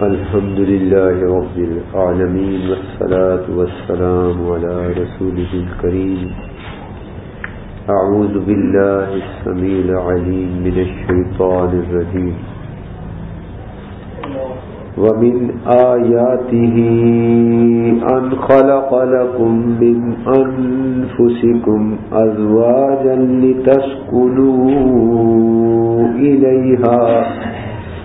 الحمد لله رب العالمين والصلاة والسلام على رسوله الكريم. أعوذ بالله السميع العليم من الشيطان الرجيم. ومن آياته أن خلق لكم من أنفسكم أزواجا لتسكنوا إليها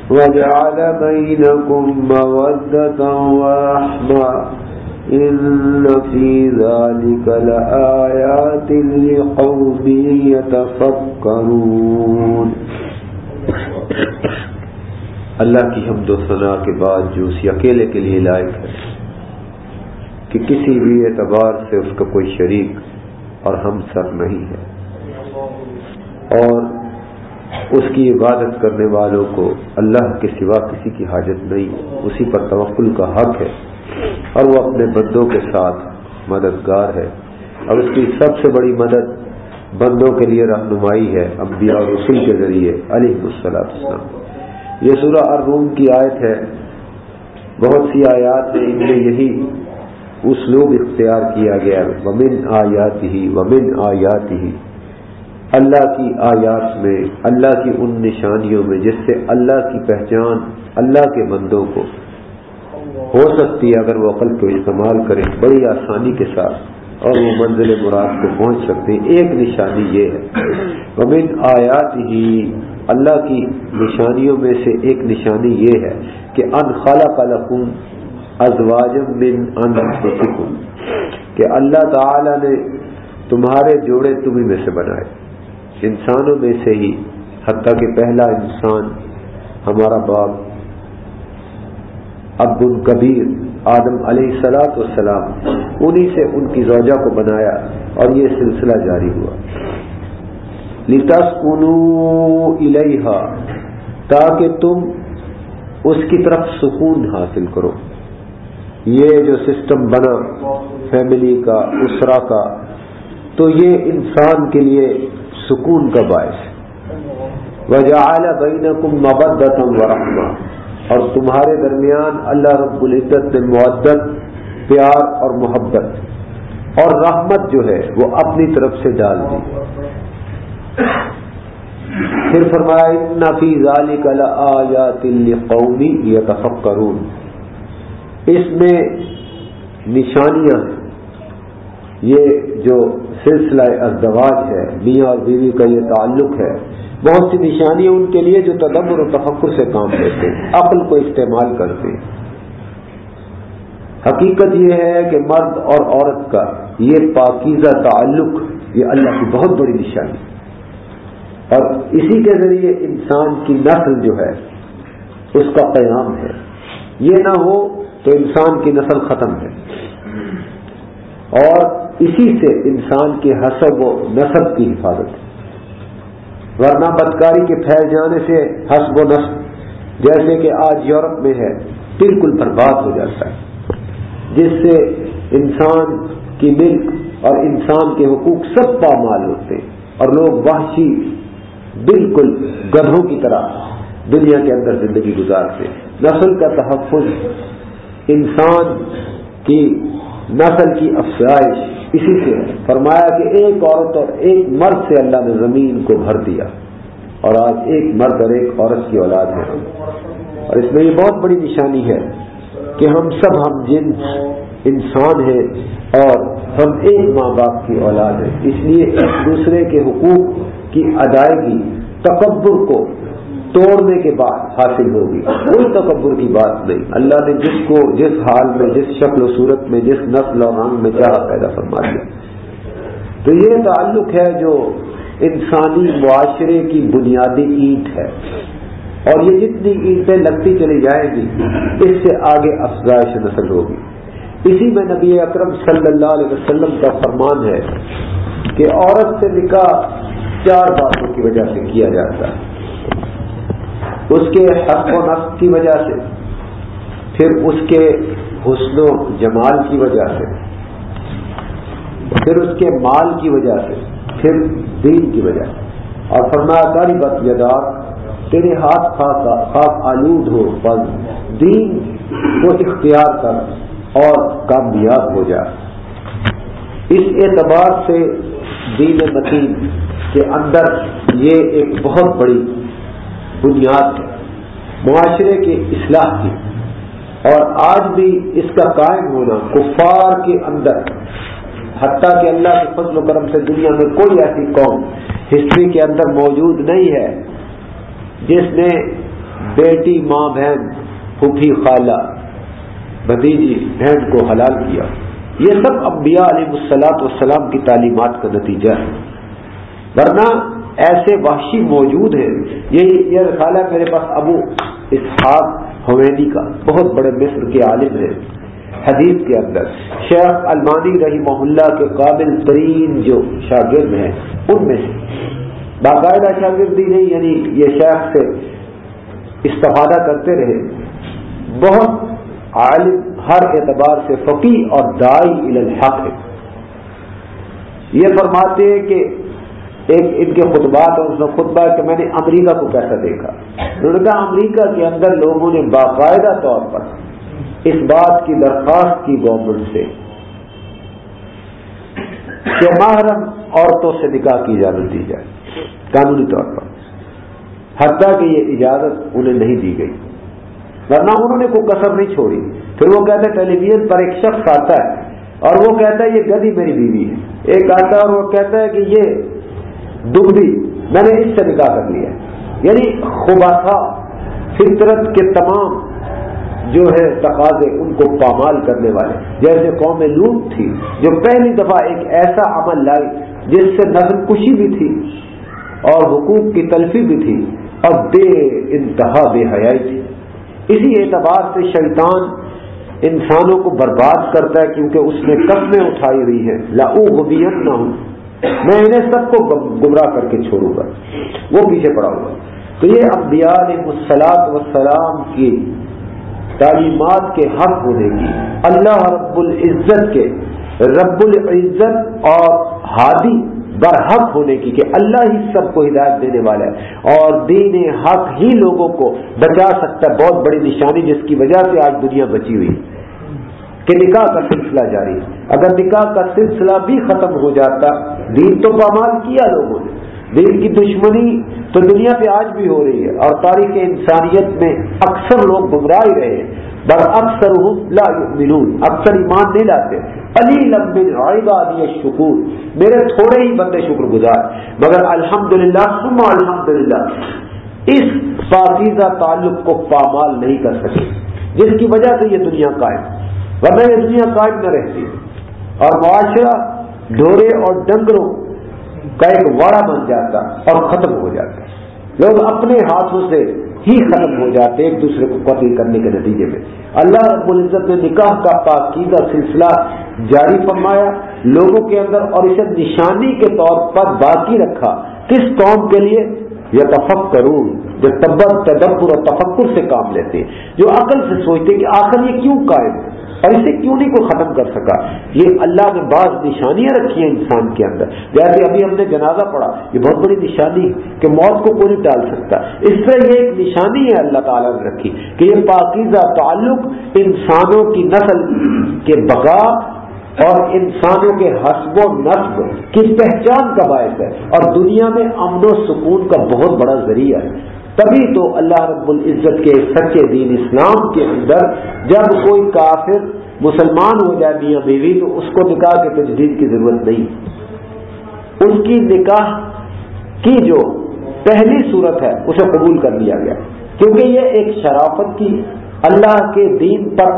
وجعل بينكم مودة ورحمة إن في ذلك لآيات لقوم يتفكرون. اللہ کی حمد و ثناء کے بعد جو اسی اکیلے کے لیے لائق ہے کہ کسی بھی اعتبار سے اس کا کوئی شریک اور ہم سر نہیں ہے اور اس کی عبادت کرنے والوں کو اللہ کے سوا کسی کی حاجت نہیں، اسی پر توقل کا حق ہے۔ اور وہ اپنے بندوں کے ساتھ مددگار ہے۔ اور اس کی سب سے بڑی مدد بندوں کے لیے رہنمائی ہے انبیاء اور رسول کے ذریعے علی السلام یہ سورہ الروم کی آیت ہے۔ بہت سی آیات میں ان میں یہی اسلوب اختیار کیا گیا ومن آیات ہی ومن آیات ہی اللہ کی آیات میں، اللہ کی ان نشانیوں میں، جس سے اللہ کی پہچان، اللہ کے بندوں کو ہو سکتی ہے اگر وہ عقل کو استعمال کریں بڑی آسانی کے ساتھ اور وہ منزل مراد کو پہنچ سکتے ہیں۔ ایک نشانی یہ ہے۔ ومن آیات ہی اللہ کی نشانیوں میں سے ایک نشانی یہ ہے کہ ان خالہ لکم ازواجم من انفسکم، کہ اللہ تعالی نے تمہارے جوڑے تمہیں میں سے بنائے۔ انسانوں میں سے ہی، حتیٰ کہ پہلا انسان ہمارا باپ، عبد الکبیر آدم علیہ سلاۃ والسلام، انہی سے ان کی زوجہ کو بنایا اور یہ سلسلہ جاری ہوا۔ الحا تاکہ تم اس کی طرف سکون حاصل کرو۔ یہ جو سسٹم بنا فیملی کا اسرا کا، تو یہ انسان کے لیے سکون کا باعث وجہ بینکم مبدتم ورحمہ اور تمہارے درمیان اللہ رب العزت نے معدت پیار اور محبت۔ اور رحمت جو ہے وہ اپنی طرف سے ڈال دی۔ پھر فرمایا نفی ذالک لآیات لقومی یتفکرون۔ اس میں نشانیاں ہیں۔ یہ جو سلسلہ ازدواج ہے، میاں اور بیوی کا یہ تعلق ہے، بہت سی نشانیاں ان کے لیے جو تدبر و تفکر سے کام لیتے ہیں، عقل کو استعمال کرتے ہیں۔ حقیقت یہ ہے کہ مرد اور عورت کا یہ پاکیزہ تعلق، یہ اللہ کی بہت بڑی نشانی اور اسی کے ذریعے انسان کی نسل جو ہے، اس کا قیام ہے۔ یہ نہ ہو تو انسان کی نسل ختم ہے۔ اور اسی سے انسان کے حسب و نصب کی حفاظت ہے۔ ورنہ بدکاری کے پھیل جانے سے حسب و نصب جیسے کہ آج یورپ میں ہے، بالکل برباد ہو جاتا ہے۔ جس سے انسان کی ملک اور انسان کے حقوق سب پامال ہوتے ہیں۔ اور لوگ وحشی، بالکل گدھوں کی طرح دنیا کے اندر زندگی گزارتے نسل کا تحفظ انسان کی نسل کی افزائش اسی سے فرمایا کہ ایک عورت اور ایک مرد سے اللہ نے زمین کو بھر دیا اور آج ایک مرد اور ایک عورت کی اولاد ہے اور اس میں یہ بہت بڑی نشانی ہے کہ ہم سب ہم جن انسان ہیں اور ہم ایک ماں باپ کی اولاد ہیں۔ اس لیے ایک دوسرے کے حقوق کی ادائیگی، تکبر کو توڑنے کے بعد حاصل ہوگی۔ کوئی تکبر کی بات نہیں۔ اللہ نے جس کو جس حال میں، جس شکل و صورت میں، جس نسل اور رنگ میں چاہا پیدا فرما دیا۔ تو یہ تعلق ہے جو انسانی معاشرے کی بنیادی اینٹ ہے۔ اور یہ جتنی اینٹیں لگتی چلی جائیں گی، اس سے آگے افزائش نسل ہوگی۔ اسی میں نبی اکرم صلی اللہ علیہ وسلم کا فرمان ہے کہ عورت سے نکاح چار باتوں کی وجہ سے کیا جاتا ہے۔ اس کے حق و نقص کی وجہ سے، پھر اس کے حسن و جمال کی وجہ سے، پھر اس کے مال کی وجہ سے، پھر دین کی وجہ سے۔ اور فرمایا کاری بت یدار تیرے ہاتھ خاک آلود ہو، بس دین کو اختیار کر اور کامیاب ہو جا۔ اس اعتبار سے دین متین کے اندر یہ ایک بہت بڑی بنیاد ہے معاشرے کے اصلاح کی۔ اور آج بھی اس کا قائم ہونا کفار کے اندر، حتیٰ کہ اللہ کے فضل و کرم سے دنیا میں کوئی ایسی قوم ہسٹری کے اندر موجود نہیں ہے، جس نے بیٹی، ماں، بہن، پھوپھی، خالہ، بھتیجی، بہن کو حلال کیا۔ یہ سب انبیاء علیہ السلاط والسلام کی تعلیمات کا نتیجہ ہے۔ ورنہ ایسے وحشی موجود ہیں۔ یہ رسالہ میرے پاس ابو اسحاق حویدی کا، بہت بڑے مصر کے عالم ہیں۔ حدیث کے اندر شیخ المانی رہی محلہ کے قابل ترین جو شاگرد ہیں، ان میں سے۔ باقاعدہ شاگردی نہیں یعنی یہ شیخ سے استفادہ کرتے رہے۔ بہت عالم ہر اعتبار سے فقی اور دائی الحق ہے یہ فرماتے ہیں کہ ایک ان کے خطبات اور اس میں خطبہ کہ میں نے امریکہ کو کیسا دیکھا۔ کہا، امریکہ کے اندر لوگوں نے باقاعدہ طور پر اس بات کی درخواست کی گورنمنٹ سے کہ محرم عورتوں سے نکاح کی اجازت دی جائے، قانونی طور پر۔ حتیٰ کہ یہ اجازت انہیں نہیں دی گئی۔ ورنہ انہوں نے کوئی کسر نہیں چھوڑی۔ پھر وہ کہتے ٹیلی ویژن پر ایک شخص آتا ہے اور وہ کہتا ہے، یہ گدی میری بیوی ہے۔ ایک آتا ہے اور وہ کہتا ہے کہ یہ دبلی میں نے اس سے نکاح کر لیا یعنی خباسا فطرت کے تمام جو ہے تقاضے ان کو پامال کرنے والے۔ جیسے قوم لوٹ تھی، جو پہلی دفعہ ایک ایسا عمل لائی، جس سے نسل کشی بھی تھی اور حقوق کی تلفی بھی تھی اور بے انتہا بے حیائی تھی۔ اسی اعتبار سے شیطان انسانوں کو برباد کرتا ہے، کیونکہ اس نے قسمیں اٹھائی ہوئی ہیں۔ لاؤ غبیت نہ ہوں میں انہیں سب کو گمراہ کر کے چھوڑوں گا۔ وہ پیچھے پڑا ہوا۔ تو یہ انبیاء مسلاط وسلام کی تعلیمات کے حق ہونے کی اللہ رب العزت کے رب العزت اور ہادی برحق ہونے کی کہ اللہ ہی سب کو ہدایت دینے والا ہے۔ اور دین حق ہی لوگوں کو بچا سکتا ہے۔ بہت بڑی نشانی جس کی وجہ سے آج دنیا بچی ہوئی کہ نکاح کا سلسلہ جاری اگر نکاح کا سلسلہ بھی ختم ہو جاتا، دین تو پامال کیا لوگوں نے۔ دین کی دشمنی تو دنیا پہ آج بھی ہو رہی ہے اور تاریخ انسانیت میں اکثر لوگ گمراہ ہی رہے بر اکثر لا ملون اکثر ایمان نہیں لاتے۔ علی لمبن عبادی شکور میرے تھوڑے ہی بندے شکر گزار۔ مگر الحمدللہ للہ الحمدللہ، اس پاکیزہ تعلق کو پامال نہیں کر سکے جس کی وجہ سے یہ دنیا قائم۔ ورنہ یہ دنیا قائم نہ رہتی۔ اور معاشرہ ڈھورے اور ڈنگروں کا ایک واڑا بن جاتا اور ختم ہو جاتا۔ لوگ اپنے ہاتھوں سے ہی ختم ہو جاتے ایک دوسرے کو قتل کرنے کے نتیجے میں۔ اللہ رب العزت نے نکاح کا پاکیزہ سلسلہ جاری فرمایا۔ لوگوں کے اندر اور اسے نشانی کے طور پر باقی رکھا۔ کس قوم کے لیے؟ یہ تفق کروں جو تبت تدبر اور تفکر سے کام لیتے جو عقل سے سوچتے کہ آخر یہ کیوں قائم اور اسے کیوں نہیں کوئی ختم کر سکا؟ یہ اللہ نے بعض نشانیاں رکھی ہیں انسان کے اندر۔ جیسے ابھی ہم نے جنازہ پڑھا، یہ بہت بڑی نشانی ہے کہ موت کو کوئی نہیں ٹال سکتا۔ اس طرح یہ ایک نشانی ہے اللہ تعالیٰ نے رکھی کہ یہ پاکیزہ تعلق انسانوں کی نسل کے بقا اور انسانوں کے حسب و نصب کی پہچان کا باعث ہے اور دنیا میں امن و سکون کا بہت بڑا ذریعہ ہے۔ تبھی تو اللہ رب العزت کے سچے دین اسلام کے اندر جب کوئی کافر مسلمان ہو جائے میاں بیوی تو اس کو نکاح کے تجدید کی ضرورت نہیں۔ اس کی نکاح کی جو پہلی صورت ہے، اسے قبول کر لیا گیا۔ کیونکہ یہ ایک شرافت کی اللہ کے دین پر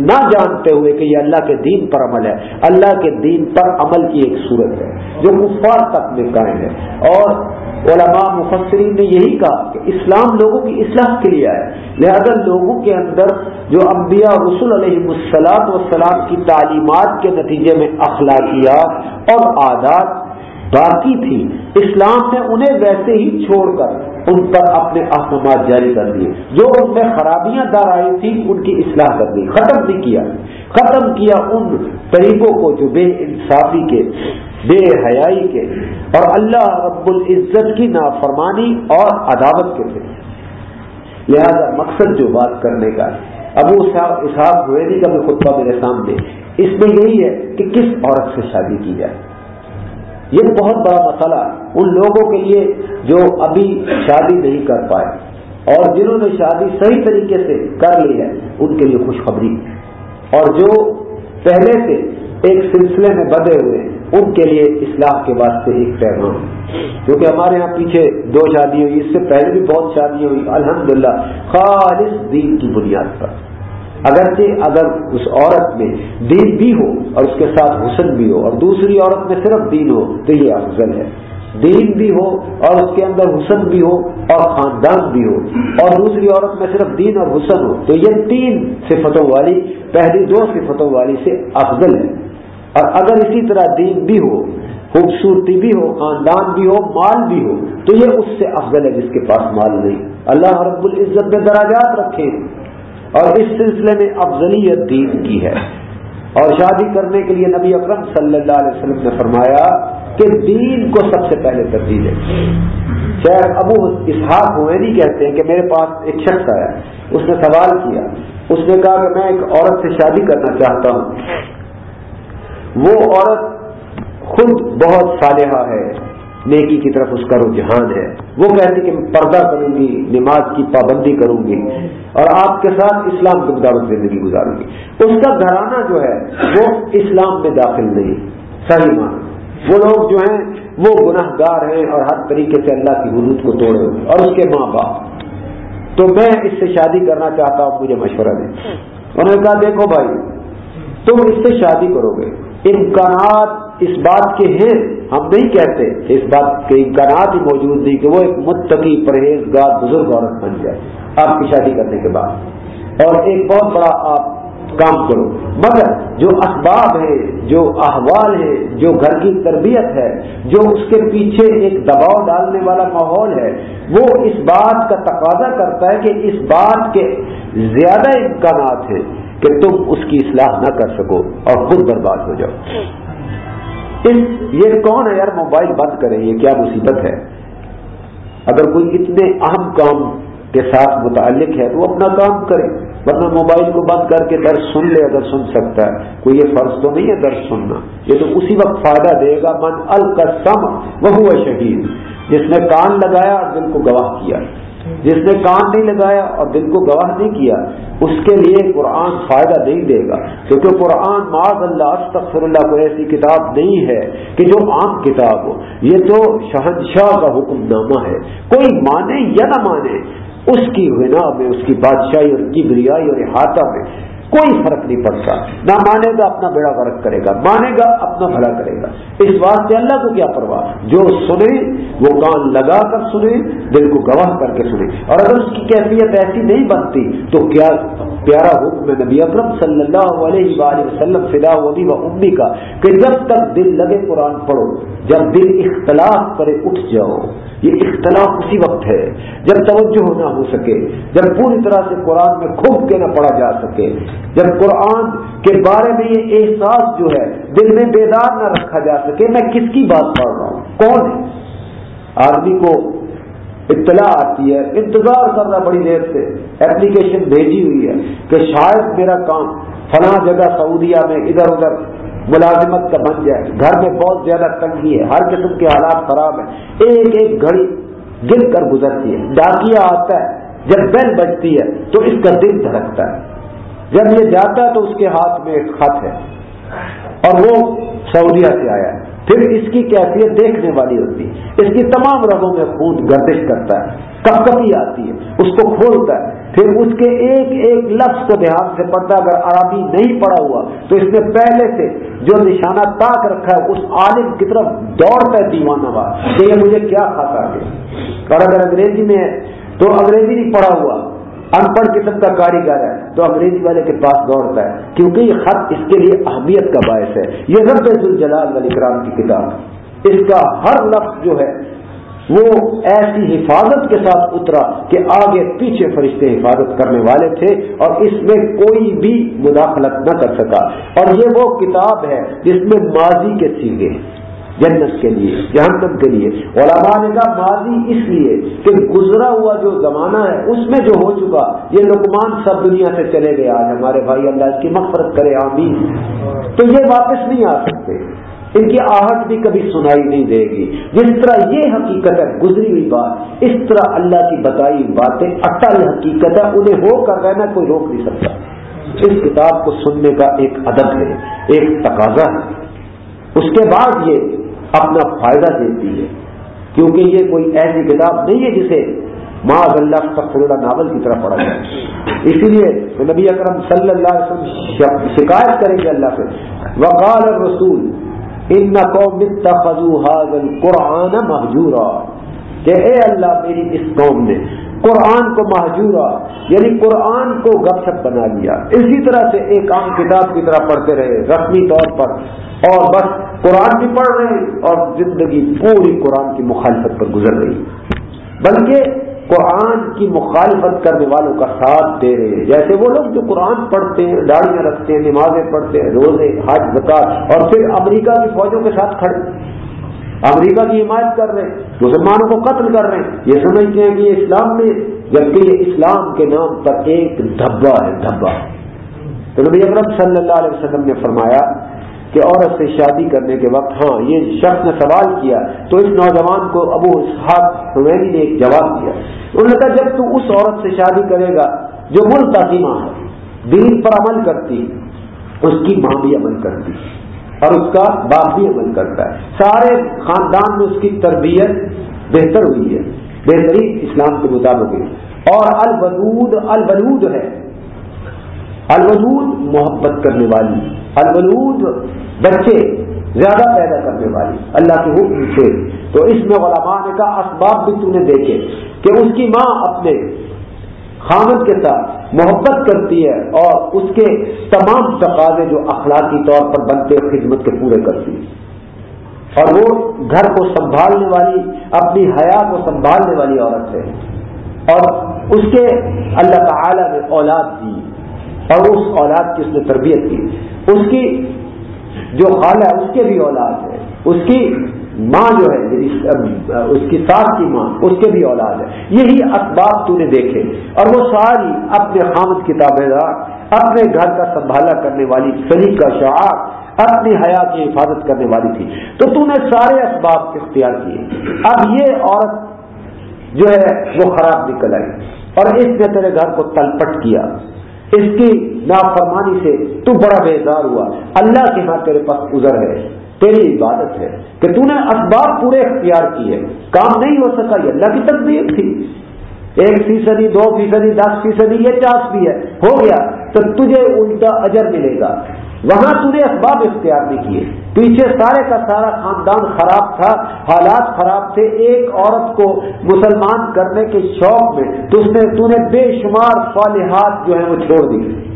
نہ جانتے ہوئے کہ یہ اللہ کے دین پر عمل ہے۔ اللہ کے دین پر عمل کی ایک صورت ہے جو کفار تک میں قائم ہے۔ اور علماء مفسرین نے یہی کہا کہ اسلام لوگوں کی اصلاح کے لیے آئے لہذا لوگوں کے اندر جو انبیاء رسول علیہ السلاط وسلام کی تعلیمات کے نتیجے میں اخلاقیات اور عادات باقی تھی۔ اسلام نے انہیں ویسے ہی چھوڑ کر ان پر اپنے احکامات جاری کر دیے۔ جو ان میں خرابیاں در آئی تھی ان کی اصلاح کر دی۔ ختم نہیں کیا۔ ختم کیا ان طریقوں کو جو بے انصافی کے، بے حیائی کے۔ اور اللہ رب العزت کی نافرمانی اور عداوت کے تھے۔ لہذا مقصد جو بات کرنے کا، ابو اسحاق ہوئے کا بھی خطبہ میرے سامنے۔ اس میں یہی ہے کہ کس عورت سے شادی کی جائے؟ یہ بہت بڑا مسئلہ ان لوگوں کے لیے جو ابھی شادی نہیں کر پائے اور جنہوں نے شادی صحیح طریقے سے کر لی ہے، ان کے لیے خوشخبری۔ اور جو پہلے سے ایک سلسلے میں بدے ہوئے ان کے لیے اصلاح کے واسطے ایک پیغام۔ کیونکہ ہمارے یہاں پیچھے دو شادی ہوئی، اس سے پہلے بھی بہت شادی ہوئی۔ الحمدللہ، خالص دین کی بنیاد پر۔ اگرچہ اگر اس عورت میں دین بھی ہو اور اس کے ساتھ حسن بھی ہو اور دوسری عورت میں صرف دین ہو، تو یہ افضل ہے۔ دین بھی ہو اور اس کے اندر حسن بھی ہو اور خاندان بھی ہو اور دوسری عورت میں صرف دین اور حسن ہو، تو یہ تین صفتوں والی، پہلی دو صفتوں والی سے افضل ہے۔ اور اگر اسی طرح دین بھی ہو، خوبصورتی بھی ہو، خاندان بھی ہو، مال بھی ہو، تو یہ اس سے افضل ہے جس کے پاس مال نہیں۔ اللہ رب العزت میں دراجات رکھے۔ اور اس سلسلے میں افضلیت دین کی ہے۔ اور شادی کرنے کے لیے نبی اکرم صلی اللہ علیہ وسلم نے فرمایا کہ دین کو سب سے پہلے ترجیح ہے شیخ ابو اسحاق ہوئے کہتے ہیں کہ میرے پاس ایک شخص آیا۔ اس نے سوال کیا۔ اس نے کہا کہ میں ایک عورت سے شادی کرنا چاہتا ہوں۔ وہ عورت خود بہت صالحہ ہے۔ نیکی کی طرف اس کا رجحان ہے۔ وہ کہتی کہ میں پردہ کروں گی، نماز کی پابندی کروں گی اور آپ کے ساتھ اسلام کے مطابق زندگی گزاروں گی۔ اس کا گھرانہ جو ہے، وہ اسلام میں داخل نہیں۔ صحیح مان وہ لوگ جو ہیں، وہ گناہ گار ہیں اور ہر طریقے سے اللہ کی حدود کو توڑے ہوئے اور اس کے ماں باپ۔ تو میں اس سے شادی کرنا چاہتا ہوں، مجھے مشورہ دیں۔ انہوں نے کہا، دیکھو بھائی، تم اس سے شادی کرو گے۔ امکانات اس بات کے ہیں۔ ہم نہیں کہتے اس بات کے امکانات ہی موجود نہیں کہ وہ ایک متقی، پرہیزگار، بزرگ عورت بن جائے۔ آپ کی شادی کرنے کے بعد۔ اور ایک بہت بڑا آپ کام کرو۔ مگر جو اسباب ہے جو احوال ہے جو گھر کی تربیت ہے، جو اس کے پیچھے ایک دباؤ ڈالنے والا ماحول ہے، وہ اس بات کا تقاضا کرتا ہے کہ اس بات کے زیادہ امکانات ہیں۔ کہ تم اس کی اصلاح نہ کر سکو اور خود برباد ہو جاؤ۔ یہ کون ہے یار موبائل بند کرے، یہ کیا مصیبت ہے؟ اگر کوئی اتنے اہم کام کے ساتھ متعلق ہے تو وہ اپنا کام کرے، ورنہ موبائل کو بند کر کے درس سن لے اگر سن سکتا ہے۔ کوئی یہ فرض تو نہیں ہے درس سننا، یہ تو اسی وقت فائدہ دے گا۔ من القسم وہ شہید، جس نے کان لگایا اور دل کو گواہ کیا۔ جس نے کان نہیں لگایا اور دل کو گواہ نہیں کیا، اس کے لیے قرآن فائدہ نہیں دے گا۔ کیونکہ قرآن معاذ اللہ، استغفر اللہ کو ایسی کتاب نہیں ہے کہ جو عام کتاب ہو۔ یہ تو شہنشاہ کا حکم نامہ ہے۔ کوئی مانے یا نہ مانے، اس کی غنا میں، اس کی بادشاہی اور کی اور احاطہ میں کوئی فرق نہیں پڑتا۔ نہ مانے گا اپنا بیڑا فرق کرے گا، مانے گا اپنا بھلا کرے گا۔ اس بات سے اللہ کو کیا پرواہ؟ جو سنے، وہ کان لگا کر سنے، دل کو گواہ کر کے سنے۔ اور اگر اس کی کیفیت ایسی نہیں بنتی، تو کیا پیارا حکم نبی اکرم صلی اللہ علیہ وآلہ وسلم، فدا ودی و امی کا، کہ جب تک دل لگے قرآن پڑھو، جب دل اختلاف کرے، اٹھ جاؤ۔ یہ اختلاف اسی وقت ہے۔ جب توجہ نہ ہو سکے، جب پوری طرح سے قرآن میں کھوب کے نہ پڑھا جا سکے۔ جب قرآن کے بارے میں یہ احساس جو ہے دل میں بیدار نہ رکھا جا سکے، میں کس کی بات پڑھ رہا ہوں؟ کون ہے؟ آدمی کو اطلاع آتی ہے، انتظار کرنا بڑی دیر سے۔ اپلیکیشن بھیجی ہوئی ہے کہ شاید میرا کام فلاں جگہ سعودیہ میں ادھر ادھر ملازمت کا بن جائے۔ گھر میں بہت زیادہ تنگی ہے، ہر قسم کے حالات خراب ہیں۔ ایک ایک گھڑی گر کر گزرتی ہے ڈاکیا آتا ہے، جب بیل بجتی ہے تو اس کا دل دھڑکتا ہے۔ جب یہ جاتا ہے تو اس کے ہاتھ میں ایک خط ہے اور وہ سعودیہ سے آیا ہے۔ پھر اس کی کیفیت دیکھنے والی ہوتی ہے۔ اس کی تمام رگوں میں خون گردش کرتا ہے کب کبھی آتی ہے، اس کو کھولتا ہے۔ پھر اس کے ایک ایک لفظ کو دھیان سے پڑھتا اگر عربی نہیں پڑا ہوا تو اس نے پہلے سے جو نشانہ تاک رکھا ہے، اس عالم کی طرف دوڑتا ہے دیوانہ بات کہ یہ مجھے کیا کھاتا ہے۔ اور اگر انگریزی میں ہے تو انگریزی نہیں پڑھا ہوا۔ ان پڑھ قسم کا کاریگر ہے۔ تو انگریزی والے کے پاس دوڑتا ہے، کیونکہ یہ خط اس کے لیے اہمیت کا باعث ہے۔ یہ رب الجلال علی کرام کی کتاب۔ اس کا ہر لفظ جو ہے، وہ ایسی حفاظت کے ساتھ اترا کہ آگے پیچھے فرشتے حفاظت کرنے والے تھے اور اس میں کوئی بھی مداخلت نہ کر سکا۔ اور یہ وہ کتاب ہے جس میں ماضی کے سیگے جنت کے لیے، جہنم کے لیے۔ علماء نے کہا، ماضی اس لیے کہ گزرا ہوا جو زمانہ ہے، اس میں جو ہو چکا، یہ لکمان سب دنیا سے چلے گئے، آج ہمارے بھائی اللہ اس کی مغفرت کرے، آمین۔ تو یہ واپس نہیں آ سکتے۔ ان کی آہٹ بھی کبھی سنائی نہیں دے گی۔ جس طرح یہ حقیقت ہے، گزری ہوئی بات، اس طرح اللہ کی بتائی باتیں، اٹل حقیقت ہے، انہیں ہو کر رہنا کوئی روک نہیں سکتا۔ اس کتاب کو سننے کا ایک ادب ہے، ایک تقاضا ہے۔ اس کے بعد یہ اپنا فائدہ دیتی ہے۔ کیونکہ یہ کوئی ایسی کتاب نہیں ہے جسے معاذ اللہ اللہ ناول کی طرح پڑھا جائے۔ اسی لیے نبی اکرم صلی اللہ علیہ وسلم شکایت کریں گے اللہ سے۔ وقال رسول ان قوم قرآن محجورا کہ اے اللہ، میری اس قوم نے قرآن کو محجورا یعنی قرآن کو گپ شپ بنا لیا۔ اسی طرح سے ایک عام کتاب کی طرح پڑھتے رہے، رسمی طور پر۔ اور بس قرآن بھی پڑھ رہے اور زندگی پوری قرآن کی مخالفت پر گزر رہی۔ بلکہ قرآن کی مخالفت کرنے والوں کا ساتھ دے رہے ہیں۔ جیسے وہ لوگ جو قرآن پڑھتے ہیں، داڑیاں رکھتے ہیں، نمازیں پڑھتے ہیں، روزے، حج زکات اور پھر امریکہ کی فوجوں کے ساتھ کھڑے۔ امریکہ کی حمایت کر رہے ہیں، مسلمانوں کو قتل کر رہے ہیں۔ یہ سمجھتے ہیں کہ یہ اسلام میں، جبکہ یہ اسلام کے نام پر ایک دھبا ہے، دھبا۔ تو نبی اکرم صلی اللہ علیہ وسلم نے فرمایا کہ عورت سے شادی کرنے کے وقت ہاں یہ شخص نے سوال کیا، تو اس نوجوان کو ابو اسحاق حمینی نے ایک جواب دیا۔ انہوں نے کہا، جب تو اس عورت سے شادی کرے گا، جو ملک ہے، دین پر عمل کرتی، اس کی ماں بھی عمل کرتی۔ اور اس کا باپ بھی عمل کرتا ہے۔ سارے خاندان میں اس کی تربیت بہتر ہوئی ہے بہترین اسلام کے مطابق اور البدود البلود ہے۔ الودود محبت کرنے والی، الولود بچے زیادہ پیدا کرنے والی، اللہ کے حکم سے۔ تو اس میں علماء نے کہا، اسباب بھی تو نے دیکھے کہ اس کی ماں اپنے خامد کے ساتھ محبت کرتی ہے اور اس کے تمام تقاضے جو اخلاقی طور پر بنتے خدمت کے پورے کرتی ہے۔ اور وہ گھر کو سنبھالنے والی، اپنی حیا کو سنبھالنے والی عورت ہے۔ اور اس کے اللہ تعالی نے اولاد دی۔ اور اس اولاد کی اس نے تربیت کی۔ اس کی جو خالہ ہے، اس کے بھی اولاد ہے۔ اس کی ماں جو ہے یعنی اس کی ساس کی ماں، اس کے بھی اولاد ہے۔ یہی اسباب تو نے دیکھے۔ اور وہ ساری اپنے خامد کی اپنے گھر کا سنبھالا کرنے والی شریف کا شعار، اپنی حیا کی حفاظت کرنے والی تھی۔ تو تو نے سارے اسباب اختیار کیے۔ اب یہ عورت جو ہے، وہ خراب نکل آئی۔ اور اس نے تیرے گھر کو تلپٹ کیا۔ اس کی نافرمانی سے تو بڑا بیزار ہوا۔ اللہ کے ہاں تیرے پاس گزر ہے۔ تیری عبادت ہے کہ تو نے اسباب پورے اختیار کیے، کام نہیں ہو سکا، یہ اللہ کی تقدیر تھی۔ ایک فیصدی، دو فیصدی، دس فیصدی، یہ چاس بھی ہے۔ ہو گیا، تو تجھے الٹا اجر ملے گا۔ وہاں تو نے اسباب اختیار نہیں کیے۔ پیچھے سارے کا سارا خاندان خراب تھا، حالات خراب تھے۔ ایک عورت کو مسلمان کرنے کے شوق میں تو اس نے، تو نے بے شمار صالحات جو ہیں وہ چھوڑ دی۔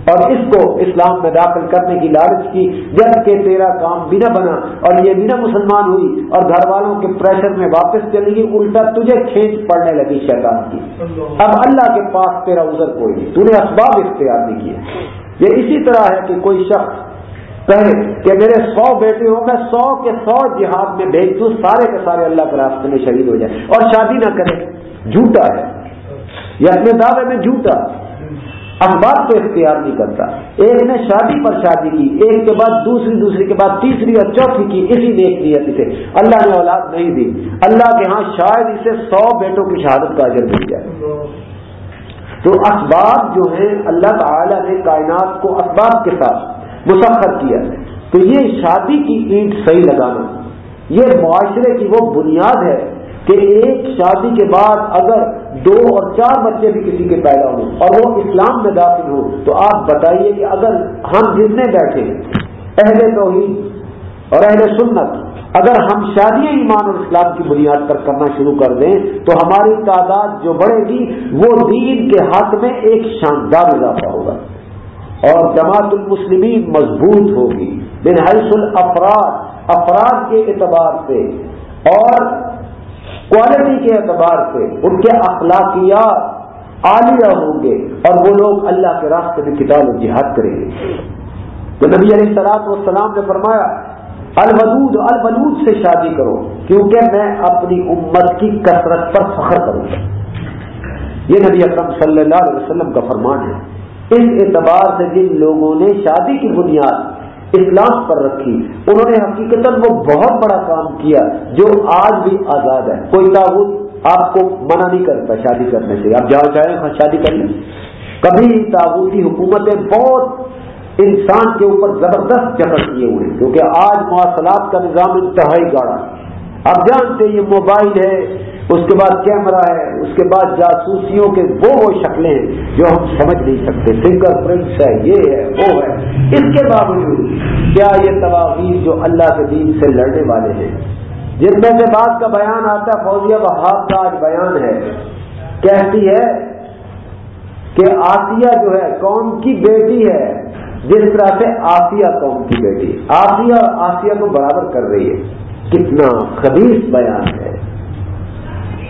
اور اس کو اسلام میں داخل کرنے کی لالچ کی، جبکہ تیرا کام بھی نہ بنا اور یہ بھی نہ مسلمان ہوئی اور گھر والوں کے پریشر میں واپس چلے گی الٹا تجھے کھینچ پڑنے لگی شیطان کی۔ اب اللہ کے پاس تیرا ازر کوئی نہیں۔ تو نے اسباب اختیار نہیں کیے۔ یہ اسی طرح ہے کہ کوئی شخص کہے کہ میرے سو بیٹے ہوں، میں سو کے سو جہاد میں بھیج دوں، سارے کے سارے اللہ کے راستے میں شہید ہو جائے اور شادی نہ کرے، جھوٹا ہے۔ یہ اپنے دعوے میں جھوٹا۔ اخبار تو اختیار نہیں کرتا۔ ایک نے شادی پر شادی کی، ایک کے بعد دوسری دوسری کے بعد تیسری اور چوتھی کی، اسی نیک نیت سے اللہ نے اولاد نہیں دی۔ اللہ کے ہاں شاید اسے سو بیٹوں کی شہادت کا اجر مل جائے۔ تو اسباب جو ہیں اللہ تعالی نے کائنات کو اسباب کے ساتھ مسخر کیا تو یہ شادی کی اینٹ صحیح لگانا، یہ معاشرے کی وہ بنیاد ہے کہ ایک شادی کے بعد اگر دو اور چار بچے بھی کسی کے پیدا ہوں اور وہ اسلام میں داخل ہوں تو آپ بتائیے کہ اگر ہم جتنے بیٹھے، اہل توحید اور اہل سنت، اگر ہم شادی ایمان اور اسلام کی بنیاد پر کرنا شروع کر دیں، تو ہماری تعداد جو بڑھے گی، وہ دین کے ہاتھ میں ایک شاندار اضافہ ہوگا اور جماعت المسلمین مضبوط ہوگی۔ بن حیث الافراد، افراد کے اعتبار سے اور کوالٹی کے اعتبار سے ان کے اخلاقیات عالیہ ہوں گے اور وہ لوگ اللہ کے راستے میں کتاب و جہاد کریں گے۔ تو نبی علیہ السلاط والسلام نے فرمایا الودود الودود سے شادی کرو، کیونکہ میں اپنی امت کی کثرت پر فخر کروں گا۔ یہ نبی اکرم صلی اللہ علیہ وسلم کا فرمان ہے۔ اس اعتبار سے جن لوگوں نے شادی کی بنیاد اسلام پر رکھی۔ انہوں نے حقیقت وہ بہت بڑا کام کیا جو آج بھی آزاد ہے۔ کوئی تعبت آپ کو منع نہیں کرتا شادی کرنے سے۔ آپ جہاں چاہیں شادی کر لیں۔ کبھی تعبتی حکومتیں بہت انسان کے اوپر زبردست جبر کیے ہوئے کیونکہ آج مواصلات کا نظام انتہائی گاڑا اب جانتے یہ موبائل ہے۔ اس کے بعد کیمرہ ہے، اس کے بعد جاسوسیوں کے وہ وہ شکلیں ہیں جو ہم سمجھ نہیں سکتے۔ فنگر پرنٹس ہے، یہ ہے، وہ ہے۔ اس کے باوجود کیا یہ تواغیر جو اللہ کے دین سے لڑنے والے ہیں؟ جن میں سے بات کا بیان آتا ہے فوجیہ بہاد کا آج بیان ہے۔ کہتی ہے کہ آسیہ جو ہے، قوم کی بیٹی ہے۔ جس طرح سے آسیہ قوم کی بیٹی۔ آسیہ اور آسیہ کو برابر کر رہی ہے۔ کتنا خبیص بیان ہے۔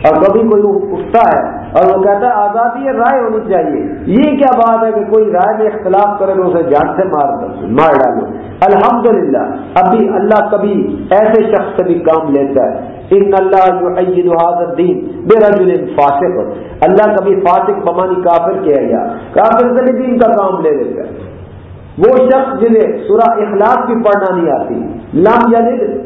اور کبھی کوئی اٹھتا ہے اور وہ کہتا ہے، آزادی رائے ہونی چاہیے. یہ کیا بات ہے کہ کوئی رائے میں اختلاف کرے تو اسے جان سے مار مار ڈالو۔ الحمدللہ، ابھی اللہ کبھی ایسے شخص سے بھی کام لیتا ہے۔ ان اللہ حاضر دین بے رجل فاسق۔ اللہ کبھی فاسق بمانی کافر کیا گیا کافر سے بھی دین کا کام لے لیتا ہے۔ وہ شخص جنہیں سورہ اخلاق بھی پڑھنا نہیں آتی، لم یلد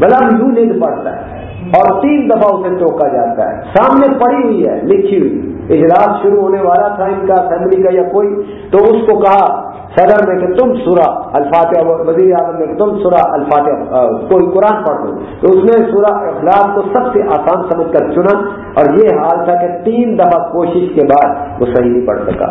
بلام یوں لد پڑھتا ہے۔ اور تین دفعہ اسے ٹوکا جاتا ہے۔ سامنے پڑی ہوئی ہے، لکھی ہوئی۔ اجلاس شروع ہونے والا تھا ان کا فیملی کا یا کوئی۔ تو اس کو کہا صدر میں کہ تم سورا الفاتح وزیر اعظم میں کہ تم سورا الفاتح کوئی قرآن پڑھ دو تو اس نے سورا اخلاق کو سب سے آسان سمجھ کر چنا اور یہ حال تھا کہ تین دفعہ کوشش کے بعد وہ صحیح نہیں پڑھ سکا۔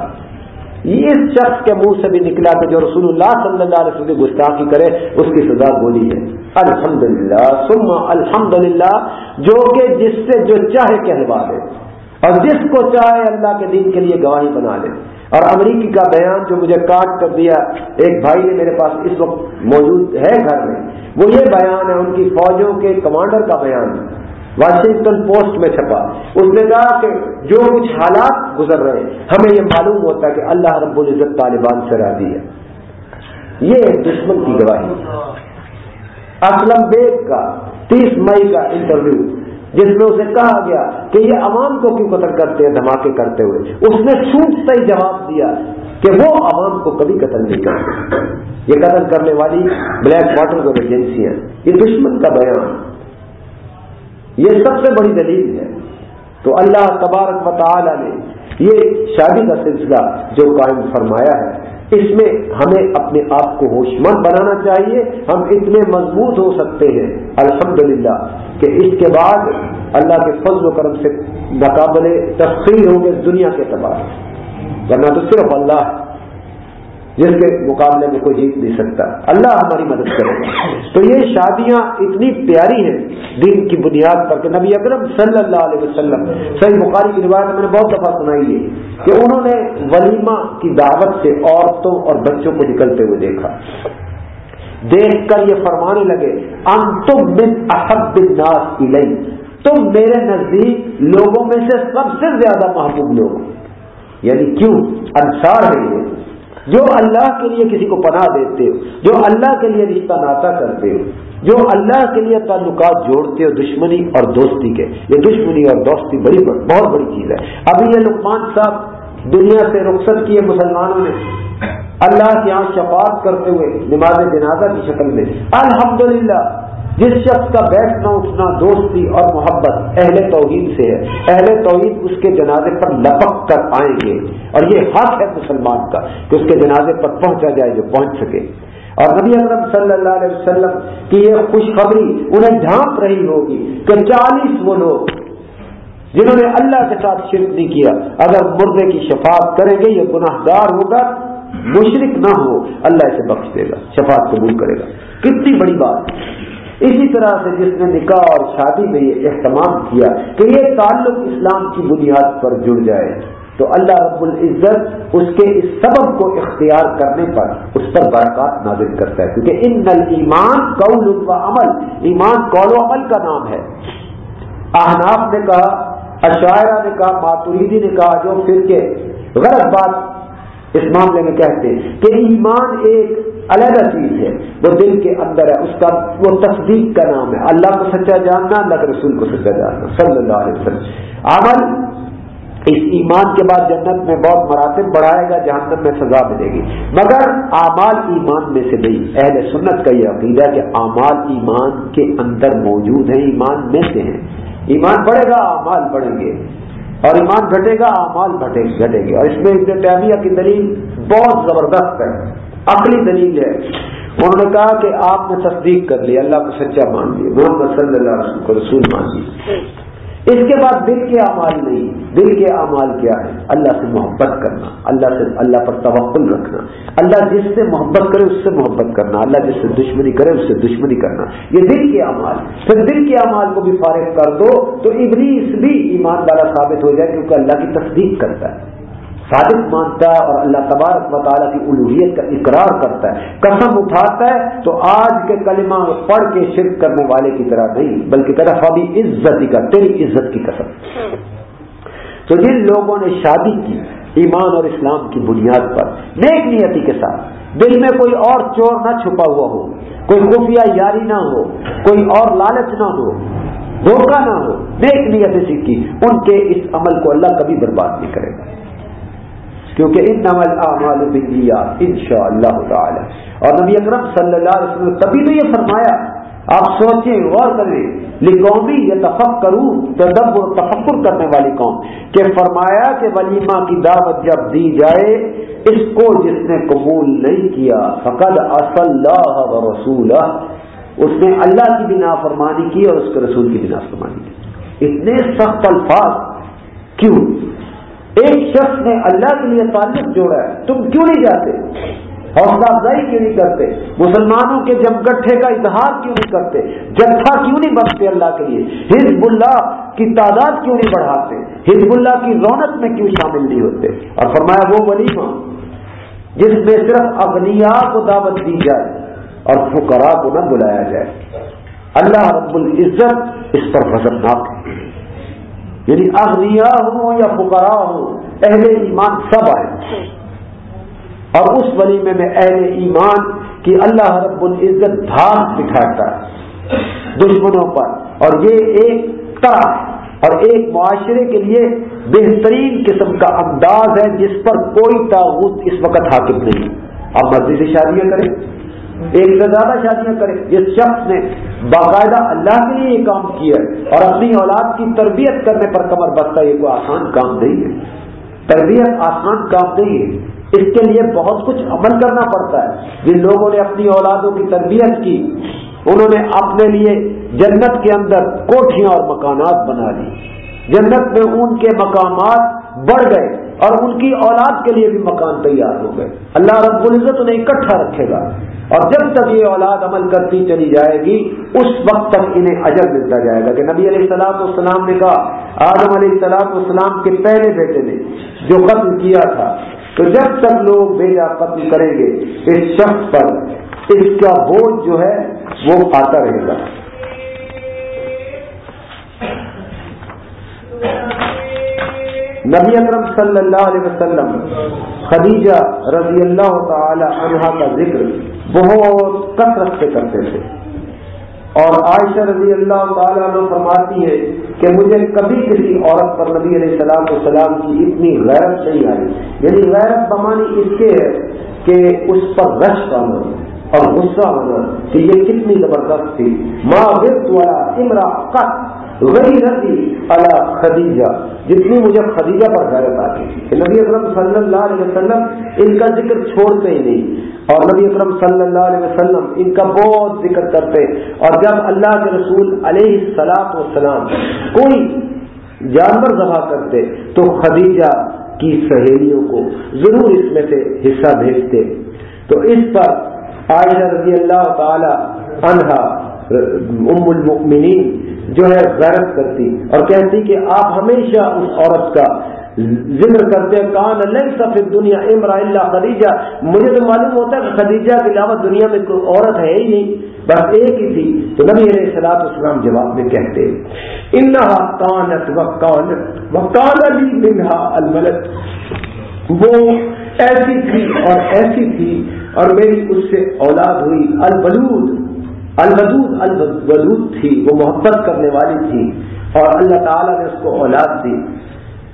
یہ اس شخص کے منہ سے بھی نکلا کہ جو رسول اللہ صلی اللہ علیہ وسلم گستاخی کرے، اس کی سزا گولی ہے۔ الحمد للہ سم الحمد للہ جو کہ جس سے جو چاہے کہلوا دے اور جس کو چاہے اللہ کے دین کے لیے گواہی بنا لے۔ اور امریکی کا بیان جو مجھے کاٹ کر دیا ایک بھائی نے میرے پاس اس وقت موجود ہے گھر میں، وہ یہ بیان ہے، ان کی فوجوں کے کمانڈر کا بیان۔ ہے واشنگٹن پوسٹ میں چھپا۔ اس نے کہا کہ جو کچھ حالات گزر رہے ہیں، ہمیں یہ معلوم ہوتا ہے کہ اللہ رب العزت طالبان سے راضی ہے۔ یہ ایک دشمن کی گواہی اسلم بیگ کا تیس مئی کا انٹرویو، جس میں اسے کہا گیا کہ یہ عوام کو کیوں قتل کرتے ہیں، دھماکے کرتے ہوئے۔ اس نے چھوٹتا ہی جواب دیا کہ وہ عوام کو کبھی قتل نہیں کرتے۔ یہ قتل کرنے والی بلیک واٹر ایجنسیاں یہ دشمن کا بیان۔ یہ سب سے بڑی دلیل ہے۔ تو اللہ تبارک و تعالی نے یہ شادی کا سلسلہ جو قائم فرمایا ہے، اس میں ہمیں اپنے آپ کو ہوش مند بنانا چاہیے۔ ہم اتنے مضبوط ہو سکتے ہیں، الحمدللہ، کہ اس کے بعد اللہ کے فضل و کرم سے ناقابل تفصیل ہوں گے دنیا کے اعتبار ورنہ تو صرف اللہ جس کے مقابلے میں کوئی جیت نہیں سکتا۔ اللہ ہماری مدد کرے۔ تو یہ شادیاں اتنی پیاری ہیں دین کی بنیاد پر کہ نبی اکرم صلی اللہ علیہ وسلم، صحیح بخاری کی روایت میں نے بہت دفعہ سنائی ہے کہ انہوں نے ولیمہ کی دعوت سے عورتوں اور بچوں کو نکلتے ہوئے دیکھا۔ دیکھ کر یہ فرمانے لگے ان تم من احب الناس الی۔ تم میرے نزدیک لوگوں میں سے سب سے زیادہ محبوب لوگ۔ یعنی کیوں؟ انصار ہے یہ۔ جو اللہ کے لیے کسی کو پناہ دیتے ہو، جو اللہ کے لیے رشتہ ناتا کرتے ہو، جو اللہ کے لیے تعلقات جوڑتے ہو، دشمنی اور دوستی کے۔ یہ دشمنی اور دوستی بڑی بہت بڑی چیز ہے۔ ابھی یہ لکمان صاحب دنیا سے رخصت کیے مسلمانوں نے۔ اللہ کے یہاں شفاعت کرتے ہوئے نماز جنازہ کی شکل میں۔ الحمدللہ جس شخص کا بیٹھنا اٹھنا دوستی اور محبت اہل توحید سے ہے، اہل توحید اس کے جنازے پر لپک کر آئیں گے۔ اور یہ حق ہے مسلمان کا کہ اس کے جنازے پر پہنچا جائے جو پہنچ سکے۔ اور نبی اکرم صلی اللہ علیہ وسلم کی یہ خوشخبری انہیں ڈھانپ رہی ہوگی کہ چالیس وہ لوگ جنہوں نے اللہ کے ساتھ شرک نہیں کیا، اگر مردے کی شفاعت کریں گے، یہ گناہ گار ہوگا۔ مشرق نہ ہو، اللہ اسے بخش دے گا، شفاعت قبول کرے گا۔ کتنی بڑی بات۔ اسی طرح سے جس نے نکاح اور شادی میں یہ اہتمام کیا کہ یہ تعلق اسلام کی بنیاد پر جڑ جائے، تو اللہ رب العزت اس کے اس سبب کو اختیار کرنے پر اس پر برکات نازل کرتا ہے۔ کیونکہ ان نل ایمان قول و عمل، ایمان قول و عمل کا نام ہے۔ احناف نے کہا، اشاعرہ نے کہا ماتوریدی نے کہا، جو پھر کے غلط بات اس معاملے میں کہتے ہیں کہ ایمان ایک علیحدہ چیز ہے۔ وہ دل کے اندر ہے، اس کا وہ تصدیق کا نام ہے۔ اللہ کو سچا جاننا، اللہ کے رسول کو سچا جاننا۔ صلی اللہ علیہ وسلم۔ عمل اس ایمان کے بعد جنت میں بہت مراتب بڑھائے گا، جہنم میں سزا ملے گی۔ مگر اعمال ایمان میں سے نہیں۔ اہل سنت کا یہ عقیدہ کہ اعمال ایمان کے اندر موجود ہیں، ایمان میں سے ہیں۔ ایمان بڑھے گا، اعمال بڑھیں گے۔ اور ایمان گھٹے گا، اعمال گھٹے گے اور اس میں ابن ٹیمیہ کی دلیل بہت زبردست ہے۔ عقلی دلیل ہے۔ انہوں نے کہا کہ آپ نے تصدیق کر لی، اللہ کو سچا مان لیا۔ محمد صلی اللہ علیہ وسلم کو رسول مان لی اس کے بعد دل کے اعمال نہیں، دل کے اعمال کیا ہے؟ اللہ سے محبت کرنا، اللہ سے، اللہ پر توقل رکھنا۔ اللہ جس سے محبت کرے اس سے محبت کرنا، اللہ جس سے دشمنی کرے اس سے دشمنی کرنا۔ یہ دل کے اعمال۔ پھر دل کے اعمال کو بھی فارغ کر دو تو ابلیس بھی ایمان والا ثابت ہو جائے کیونکہ اللہ کی تصدیق کرتا ہے۔ صادق مانتا ہے اور اللہ تبارک و تعالیٰ کی الوحیت کا اقرار کرتا ہے۔ قسم اٹھاتا ہے تو آج کے کلمہ پڑھ کے شرک کرنے والے کی طرح نہیں، بلکہ طرف ابھی عزت کا، تیری عزت کی قسم۔ تو جن لوگوں نے شادی کی، ایمان اور اسلام کی بنیاد پر، نیک نیتی کے ساتھ، دل میں کوئی اور چور نہ چھپا ہوا ہو، کوئی خفیہ یاری نہ ہو، کوئی اور لالچ نہ ہو، دھوکہ نہ ہو، نیک نیت سیکھی، ان کے اس عمل کو اللہ کبھی برباد نہیں کرے گا۔ کیونکہ ان نمل اعمال بنیا ان شاء اللہ تعالی۔ اور نبی اکرم صلی اللہ علیہ وسلم تبھی تو یہ فرمایا، آپ سوچیں، غور کریں لکھومی یہ تفق کروں تدب تفکر کرنے والی قوم۔ کہ فرمایا کہ ولیمہ کی دعوت جب دی جائے، اس کو جس نے قبول نہیں کیا، فقد اصل اللہ و رسول اس نے اللہ کی بنا فرمانی کی اور اس کے رسول کی بنا فرمانی کی۔ اتنے سخت الفاظ، کیوں؟ ایک شخص نے اللہ کے لیے تعلق جوڑا ہے۔ تم کیوں نہیں جاتے؟ حوصلہ افزائی کیوں نہیں کرتے؟ مسلمانوں کے جمگٹھے کا اظہار کیوں نہیں کرتے؟ جتھا کیوں نہیں بنتے اللہ کے لیے؟ حزب اللہ کی تعداد کیوں نہیں بڑھاتے؟ حزب اللہ کی رونق میں کیوں شامل نہیں ہوتے؟ اور فرمایا وہ ولیمہ جس میں صرف اغنیا کو دعوت دی جائے اور فکرا کو نہ بلایا جائے۔ اللہ رب العزت اس پر وزنناک ہے۔ یعنی اغنیا ہوں یا فکرا ہوں اہل ایمان سب آئے۔ اور اس ولیمے میں اہل ایمان کی اللہ رب العزت دھاک دکھاتا ہے دشمنوں پر۔ اور یہ ایک طرح اور ایک معاشرے کے لیے بہترین قسم کا انداز ہے جس پر کوئی تعوت اس وقت حاکم نہیں۔ اب مرضی سے شادیاں کریں۔ ایک سے زیادہ شادیاں کرے جس شخص نے باقاعدہ اللہ کے لیے یہ کام کیا ہے اور اپنی اولاد کی تربیت کرنے پر کمر بستا یہ کوئی آسان کام نہیں ہے۔ تربیت آسان کام نہیں ہے۔ اس کے لیے بہت کچھ عمل کرنا پڑتا ہے۔ جن لوگوں نے اپنی اولادوں کی تربیت کی، انہوں نے اپنے لیے جنت کے اندر کوٹھیاں اور مکانات بنا لی۔ جنت میں ان کے مقامات بڑھ گئے۔ اور ان کی اولاد کے لیے بھی مکان تیار ہو گئے۔ اللہ رب العزت انہیں اکٹھا رکھے گا۔ اور جب تک یہ اولاد عمل کرتی چلی جائے گی، اس وقت تک انہیں اجر ملتا جائے گا کہ نبی علیہ السلام والسلام نے کہا، آدم علیہ السلام والسلام کے پہلے بیٹے نے جو قتل کیا تھا۔ تو جب تک لوگ بیجا قتل کریں گے، اس شخص پر اس کا بوجھ جو ہے، وہ آتا رہے گا۔ نبی اکرم صلی اللہ علیہ وسلم، خدیجہ رضی اللہ تعالی عنہا کا ذکر بہت کثرت سے کرتے تھے۔ اور عائشہ رضی اللہ تعالیٰ عنہ فرماتی ہے کہ مجھے کبھی کسی عورت پر نبی علیہ السلام السلام کی اتنی غیرت نہیں آئی۔ یعنی غیرت بمانی اس کے ہے کہ اس پر رش آنا اور غصہ ہونا کہ یہ کتنی زبردست تھی۔ ماں وقت والا امرا قط۔ وہی اللہ خدیجہ جتنی مجھے خدیجہ پر غیرت آتی کہ نبی اکرم صلی اللہ علیہ وسلم ان کا ذکر چھوڑتے ہی نہیں، اور نبی اکرم صلی اللہ علیہ وسلم ان کا بہت ذکر کرتے۔ اور جب اللہ کے رسول علیہ السلاط وسلام کوئی جانور ذبح کرتے، تو خدیجہ کی سہیلیوں کو ضرور اس میں سے حصہ بھیجتے۔ تو اس پر عائشہ رضی اللہ تعالی عنہا ام المؤمنین جو ہے غیرت کرتی اور کہتی کہ آپ ہمیشہ اس عورت کا ذکر کرتے ہیں۔ کان اللہ سفید دنیا امرا اللہ خدیجہ۔ مجھے تو معلوم ہوتا ہے کہ خدیجہ کے علاوہ دنیا میں کوئی عورت ہے ہی نہیں، بس ایک ہی تھی۔ تو نبی علیہ سلاط اسلام جواب میں کہتے انہا کانت و کانت و کان علی منہا وہ ایسی تھی اور ایسی تھی اور میری اس سے اولاد ہوئی البلود۔ البدود البدود تھی، وہ محبت کرنے والی تھی اور اللہ تعالیٰ نے اس کو اولاد دی۔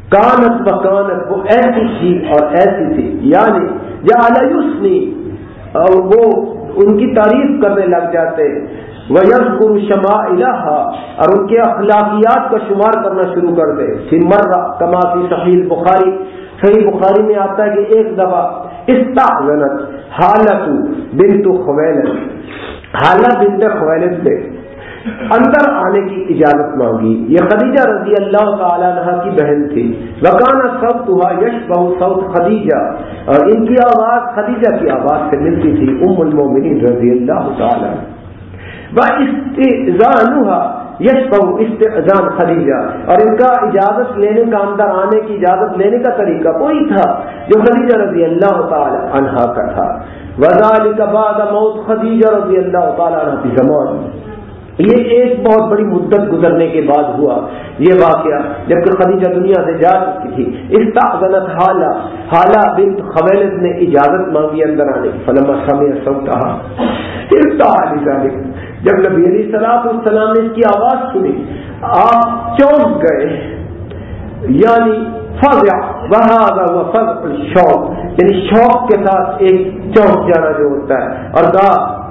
کانت و کانت، وہ ایسی تھی اور ایسی تھی۔ یعنی یا علیہ اور وہ ان کی تعریف کرنے لگ جاتے۔ وہ یس گرو شما اور ان کے اخلاقیات کا شمار کرنا شروع کر دے۔ پھر مر کما کی صحیح بخاری صحیح بخاری میں آتا ہے کہ ایک دفعہ استعلت حالت بنت خویلت حالہ بنت خویلت سے اندر آنے کی اجازت مانگی۔ یہ خدیجہ رضی اللہ تعالی عنہ کی بہن تھی۔ وکانہ سب ہوا یش بہو سعود خدیجہ۔ اور ان کی آواز خدیجہ کی آواز سے ملتی تھی، ام المومنین رضی اللہ تعالیٰ یس بہو استعظام خدیجہ۔ اور ان کا اجازت لینے کا اندر آنے کی اجازت لینے کا طریقہ کوئی تھا جو خدیجہ رضی اللہ تعالی عنہا کا تھا۔ وزال کا بعد موت خدیجہ رضی اللہ تعالیٰ عنہ کی زمان۔ یہ ایک بہت بڑی مدت گزرنے کے بعد ہوا یہ واقعہ، جبکہ خدیجہ دنیا سے جا چکی تھی۔ استعزنت حالہ حالہ بنت خویلت نے اجازت مانگی اندر آنے کی۔ فلما سمے سب کہا جب نبی علی صلاح السلام نے اس کی آواز سنی، آپ چونک گئے۔ یعنی فضا وہ فض شوق یعنی شوق کے ساتھ ایک چونک جانا جو ہوتا ہے۔ اور کہا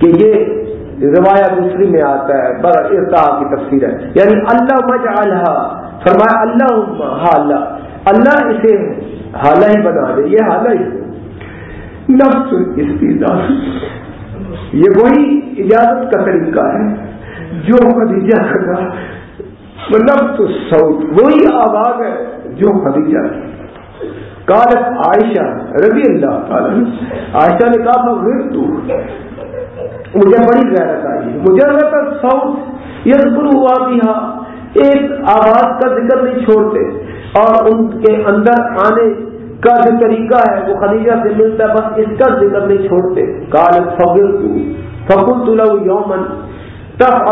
کہ یہ روایہ دوسری میں آتا ہے، بر ارتا کی تفسیر ہے۔ یعنی اللہ مجعلہ فرمایا اللہ حالہ اللہ اسے حالہ ہی بنا دے، یہ حالہ ہی۔ نفس اس کی یہ وہی اجازت کا طریقہ ہے جو خدیجہ کا نفس سعود وہی آواز ہے جو خدیجہ کی۔ کالت عائشہ رضی اللہ تعالی عائشہ نے کہا تو مجھے بڑی غیرت آئی مجھے ساؤتھ یہ گرو ہوا ہاں ایک آواز کا ذکر نہیں چھوڑتے اور ان کے اندر آنے کا جو طریقہ ہے، وہ خدیجہ سے ملتا ہے، بس اس کا ذکر نہیں چھوڑتے۔ کال فکل فکل تلو یومن تف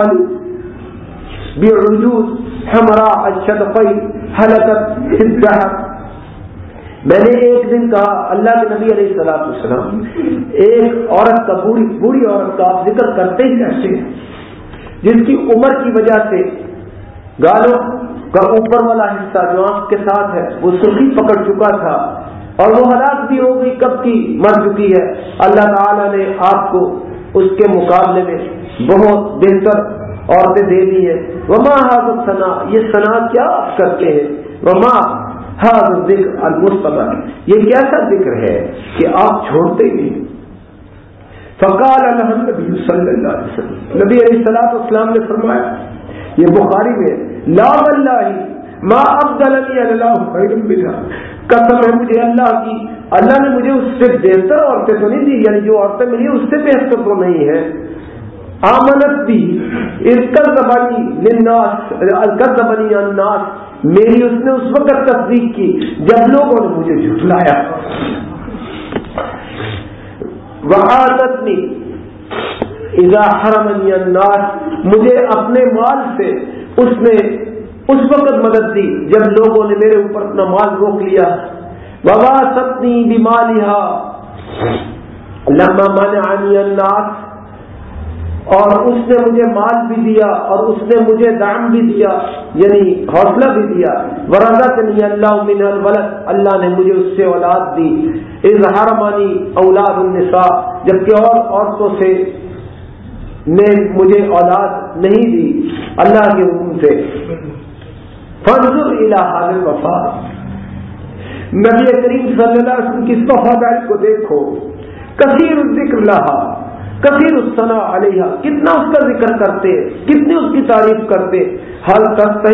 بے رجوع ہمرا اشد حلقت میں نے ایک دن کہا، اللہ کے نبی علیہ السلام السلام ایک عورت کا، بوڑھی بوڑھی عورت کا آپ ذکر کرتے ہی رہتے ہیں، جس کی عمر کی وجہ سے گالوں کا اوپر والا حصہ جو آنکھ کے ساتھ ہے، وہ سرخی پکڑ چکا تھا اور وہ ہلاک بھی ہو گئی، کب کی مر چکی ہے۔ اللہ تعالی نے آپ کو اس کے مقابلے میں بہت بہتر عورتیں دے دی ہے وما حاضر سنا یہ سنا کیا کرتے ہیں؟ وما ہاں، ذکر المستقبل یہ کیسا ذکر ہے کہ آپ چھوڑتے ہی نہیں؟ فقال الحمد نبی صلی اللہ علیہ وسلم۔ نبی علیہ السلاط اسلام نے فرمایا، یہ بخاری میں، لا اللہ ما افضل علی اللہ خیر بلا قسم ہے مجھے اللہ کی، اللہ نے مجھے اس سے بہتر عورتیں تو نہیں دی یعنی جو عورتیں ملی اس سے بہتر تو نہیں ہے۔ آمنت بھی اس کا زبانی لناس زبانی الناس۔ میری اس نے اس وقت تصدیق کی جب لوگوں نے مجھے جھٹلایا۔ الناس۔ مجھے اپنے مال سے اس نے اس وقت مدد دی جب لوگوں نے میرے اوپر اپنا مال روک لیا۔ وبا ستنی بیماریہ لمبا من الناس۔ اور اس نے مجھے مال بھی دیا اور اس نے مجھے دام بھی دیا یعنی حوصلہ بھی دیا۔ ورزت نہیں اللہ من الولد، اللہ نے مجھے اس سے اولاد دی۔ اظہار مانی اولاد النساء، جبکہ اور عورتوں سے نے مجھے اولاد نہیں دی، اللہ کے حکم سے۔ فضل الحال وفا نبی کریم صلی اللہ علیہ وسلم کی وفاداری کو دیکھو؟ کثیر ذکر لہا۔ کثیر السنا علیہ کتنا اس کا ذکر کرتے، کتنی اس کی تعریف کرتے۔ حل تک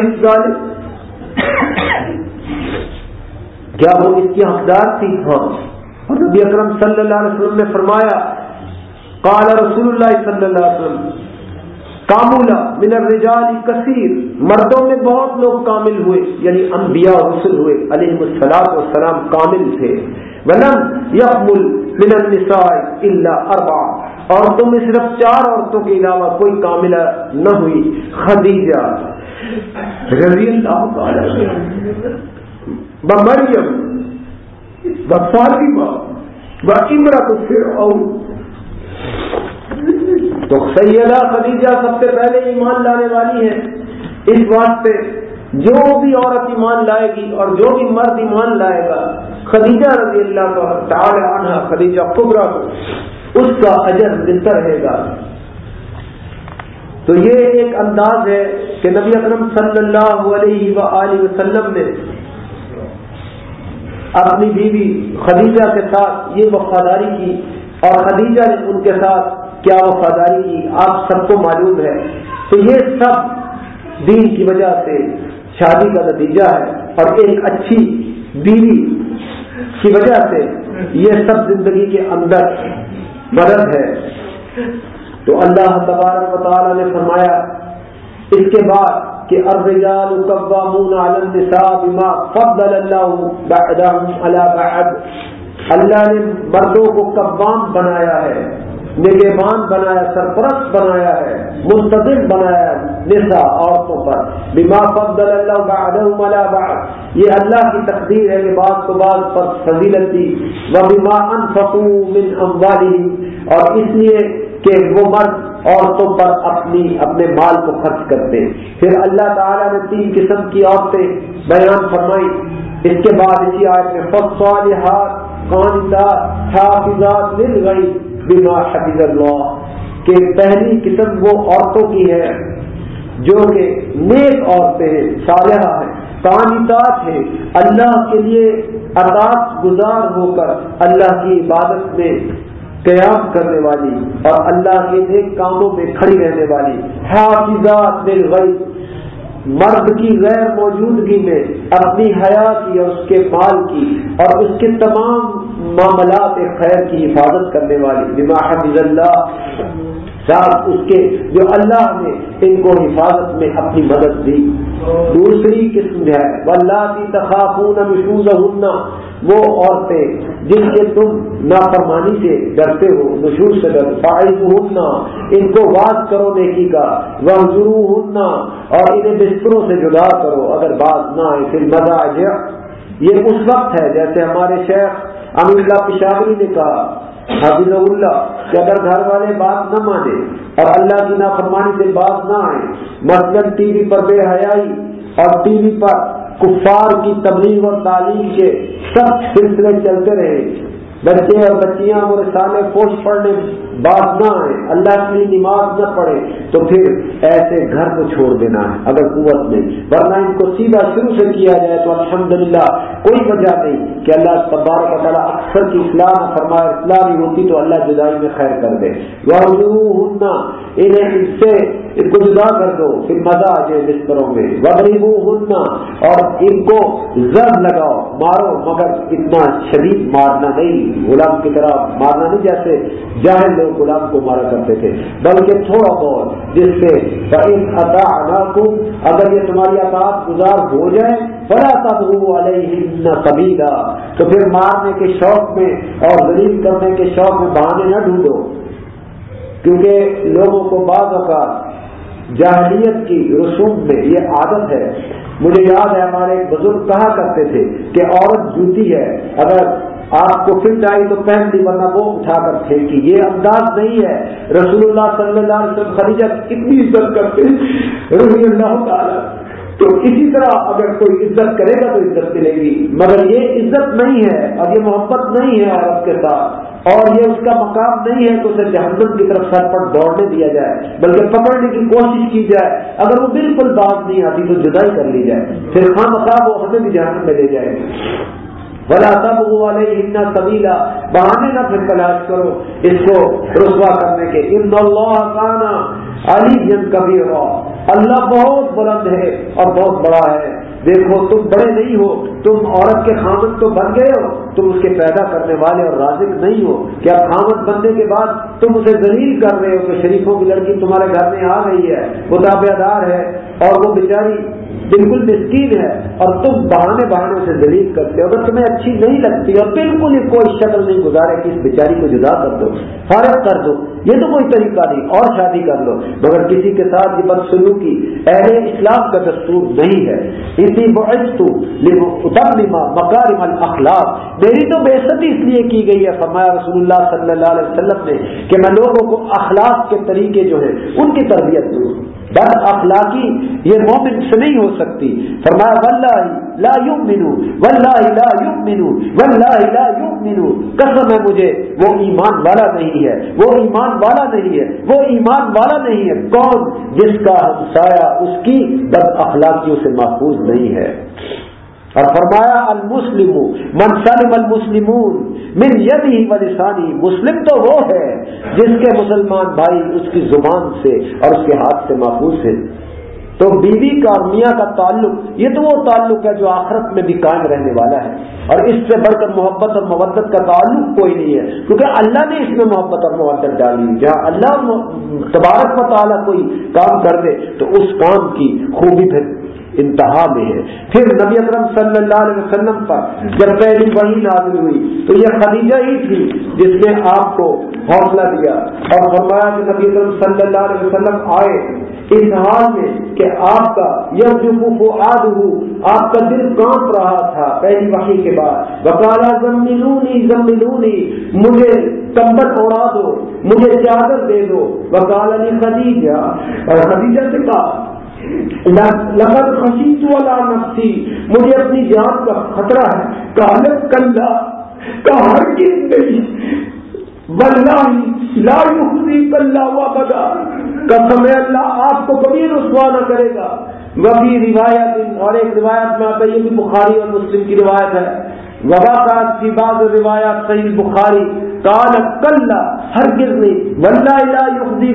کیا وہ اس کی حقدار تھی؟ ہاں۔ نبی اکرم صلی اللہ علیہ وسلم نے فرمایا، قال رسول اللہ صلی اللہ علیہ وسلم کامولا من الرجال کثیر۔ مردوں میں بہت لوگ کامل ہوئے یعنی انبیاء رسل ہوئے علیہ السلام والسلام کامل تھے۔ ولم یقمل من النساء الا اربع عورتوں میں صرف چار عورتوں کے علاوہ کوئی کاملہ نہ ہوئی، خدیجہ۔ رضی اللہ تعالی بمریم بفاطمہ بمرت فرعون تو سیدہ خدیجہ سب سے پہلے ایمان لانے والی ہے اس واسطے جو بھی عورت ایمان لائے گی اور جو بھی مرد ایمان لائے گا، خدیجہ رضی اللہ کا تعالی عنہ، خدیجہ قبرا اس کا اجر ملتا رہے گا۔ تو یہ ایک انداز ہے کہ نبی اکرم صلی اللہ علیہ و وسلم نے اپنی بیوی خدیجہ کے ساتھ یہ وفاداری کی اور خدیجہ نے ان کے ساتھ کیا وفاداری کی؟ آپ سب کو معلوم ہے۔ تو یہ سب دین کی وجہ سے شادی کا نتیجہ ہے اور ایک اچھی بیوی کی وجہ سے یہ سب زندگی کے اندر مدد ہے۔ تو اللہ تبارک و تعالی نے فرمایا، اس کے بعد کہ الرجال قوامون علی النساء بما فضل اللہ بعدهم على بعد۔ اللہ نے مردوں کو قوام بنایا ہے، نگہبان بنایا، سرپرست بنایا ہے منتظم بنایا نسا عورتوں پر۔ بما فضل اللہ بعدهم على بعد۔ یہ اللہ کی تقدیر ہے کہ بعض کو بعض پر فضیلت دی و انفقوا من اموالهم اور اس لیے کہ وہ مرد عورتوں پر اپنی، اپنے مال کو خرچ کرتے پھر اللہ تعالیٰ نے تین قسم کی عورتیں بیان فرمائی اس کے بعد اسی آیت میں فصالحات قانتات حافظات مل گئی بما حفظ اللہ کہ پہلی قسم وہ عورتوں کی ہے جو کہ نیک عورتیں ہیں، صالحہ ہیں۔ قانتات ہیں اللہ کے لیے اطاعت گزار ہو کر اللہ کی عبادت میں قیام کرنے والی اور اللہ کے نیک کاموں میں کھڑی رہنے والی۔ حافظات مرد کی غیر موجودگی میں اپنی حیات کی اور اس کے مال کی اور اس کے تمام معاملات خیر کی حفاظت کرنے والی۔ بما حفظ اللہ۔ ساتھ اس کے جو اللہ نے ان کو حفاظت میں اپنی مدد دی۔ دوسری قسم ہے اللہ کی تخافون محفوظ وہ عورتیں جن کے تم نافرمانی سے ڈرتے ہو مشہور سے ڈر فائز ہننا ان کو بات کرو نیکی کا۔ وہ ضرور ہننا اور انہیں بستروں سے جدا کرو۔ اگر بات نہ آئے، پھر مزہ آ یہ اس وقت ہے، جیسے ہمارے شیخ امین اللہ پشاوری نے کہا۔ حافظ اللہ، کہ اگر گھر والے بات نہ مانے اور اللہ کی نافرمانی سے بات نہ آئے، مثلاً ٹی وی پر بے حیائی اور ٹی وی پر کفار کی تبلیغ اور تعلیم کے سب سلسلے چلتے رہے، بچے اور بچیاں اور سالے پوش پڑھنے بات نہ آئے، اللہ کے نماز نہ پڑھے، تو پھر ایسے گھر کو چھوڑ دینا ہے، اگر قوت نہیں۔ ورنہ ان کو سیدھا شروع سے کیا جائے تو الحمدللہ کوئی وجہ نہیں کہ اللہ تبارک تعالیٰ اکثر کی اسلام فرمائے، اصلاح نہیں ہوتی تو اللہ جدائی میں خیر کر دے۔ وہ انہیں اس سے ان کو جدا کر دو، پھر مزہ آ جائے بستروں میں۔ وغیرہ ہننا اور ان کو زب لگاؤ، مارو، مگر اتنا شدید مارنا نہیں۔ غلام کی طرح مارنا نہیں جیسے جاہل لوگ غلام کو مارا کرتے تھے، بلکہ تھوڑا بہت، جس سے اگر یہ تمہاری اطاعت گزار ہو جائے بڑا تب علیہ قبیلہ تو پھر مارنے کے شوق میں اور غریب کرنے کے شوق میں بہانے نہ ڈھونڈو۔ کیونکہ لوگوں کو بعض اوقات جاہلیت کی رسوم میں یہ عادت ہے۔ مجھے یاد ہے ہمارے ایک بزرگ کہا کرتے تھے کہ عورت جوتی ہے، اگر آپ کو پھر چاہیے تو پہن لی، ورنہ وہ اٹھا کر پھینکی۔ یہ انداز نہیں ہے۔ رسول اللہ صلی اللہ علیہ وسلم خدیجہ کتنی عزت کرتے رضی اللہ تعالیٰ۔ تو اسی طرح اگر کوئی عزت کرے گا تو عزت ملے گی۔ مگر یہ عزت نہیں ہے اور یہ محبت نہیں ہے عورت کے ساتھ۔ اور یہ اس کا مقام نہیں ہے تو اسے جہنم کی طرف سر پر دوڑنے دیا جائے، بلکہ پکڑنے کی کوشش کی جائے۔ اگر وہ بالکل بات نہیں آتی تو جدائی کر لی جائے۔ پھر خام مقام وہ ہمیں بھی جہنم میں لے جائے گی۔ بلا تب والے اتنا طویلا بہانے نہ پھر تلاش کرو اس کو رسوا کرنے کے۔ ان اللہ خانہ علی جن کبھی ہو اللہ بہت بلند ہے اور بہت بڑا ہے۔ دیکھو تم بڑے نہیں ہو، تم عورت کے خامد تو بن گئے ہو، تم اس کے پیدا کرنے والے اور رازق نہیں ہو۔ کیا خامد بننے کے بعد تم اسے دلیل کر رہے ہو کہ شریفوں کی لڑکی تمہارے گھر میں آ گئی ہے؟ وہ تابع دار ہے اور وہ بیچاری بالکل مسکین ہے اور تم بہانے بہانے سے دلیل کرتے ہو۔ اگر تمہیں اچھی نہیں لگتی اور بالکل ہی کوئی شکل نہیں گزارے کہ اس بیچاری کو جدا کر دو، فارغ کر دو۔ یہ تو کوئی طریقہ نہیں، اور شادی کر لو۔ مگر کسی کے ساتھ یہ بدسلوکی اہل اسلام کا دستور نہیں ہے۔ اس اسی مکارم الاخلاق میری تو بےستی اس لیے کی گئی ہے، فرمایا رسول اللہ صلی اللہ علیہ وسلم نے کہ میں لوگوں کو اخلاق کے طریقے جو ہیں، ان کی تربیت دوں بد اخلاقی، یہ مومن سے نہیں ہو سکتی۔ فرمایا، واللہ لا یؤمنو، واللہ لا یؤمنو، واللہ لا یؤمنو۔ قسم ہے مجھے، وہ ایمان والا نہیں ہے، وہ ایمان والا نہیں ہے، وہ ایمان والا نہیں ہے۔ کون جس کا ہمسایا اس کی بد اخلاقیوں سے محفوظ نہیں ہے؟ اور فرمایا، المسلم، من سلم المسلمون، من یدی ولسانی مسلم تو وہ ہے جس کے مسلمان بھائی اس کی زبان سے اور اس کے ہاتھ سے محفوظ ہے تو بیوی کا اور میاں کا تعلق، یہ تو وہ تعلق ہے جو آخرت میں بھی قائم رہنے والا ہے۔ اور اس سے بڑھ کر محبت اور مبت کا تعلق کوئی نہیں ہے، کیونکہ اللہ نے اس میں محبت اور مبت ڈالی جہاں اللہ تبارک و تعالیٰ کوئی کام کر دے، تو اس کام کی خوبی پھر انتہا میں ہے۔ پھر نبی اکرم صلی اللہ علیہ وسلم پر جب پہلی وہی نازل ہوئی، تو یہ خدیجہ ہی تھی جس نے آپ کو حوصلہ دیا اور فرمایا کہ نبی اکرم صلی اللہ علیہ وسلم آئے۔ اس حال میں کہ آپ کا یو آد ہو آپ کا دل کانپ رہا تھا پہلی وحی کے بعد۔ وکالا زمینونی زمینونی مجھے کمبل اڑا دو، مجھے چادر دے دو۔ وکال علی خدیجہ اور خدیجہ سے کہا لقد خشیت والا نفسی، مجھے اپنی جان کا خطرہ ہے۔ کالت کلّا کا ہر چیز نہیں واللہ لا یخزی کلّا و بدا قسم اللہ، آپ کو کبھی رسوا نہ کرے گا۔ وبی روایت، اور ایک روایت میں آتا یہ بھی بخاری اور مسلم کی روایت ہے۔ وبا کی بعض روایات صحیح بخاری۔ کال کل ہر گرنی ولہ یخدی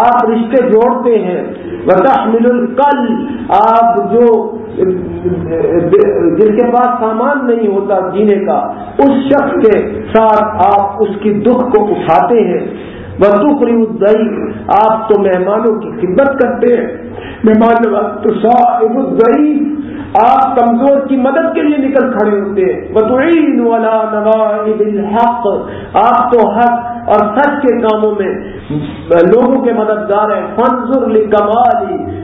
آپ رشتے جوڑتے ہیں۔ وتحمل القل آپ جو جن کے پاس سامان نہیں ہوتا جینے کا، اس شخص کے ساتھ آپ اس کی دکھ کو اٹھاتے ہیں۔ وہ دکھ آپ تو مہمانوں کی خدمت کرتے ہیں۔ مہمان تو صاحب الضعیف، آپ کمزور کی مدد کے لیے نکل کھڑے ہوتے ہیں۔ والا نواب الحق۔ آپ تو حق اور سچ کے کاموں میں لوگوں کے مددگار ہیں۔ فنزر کمالی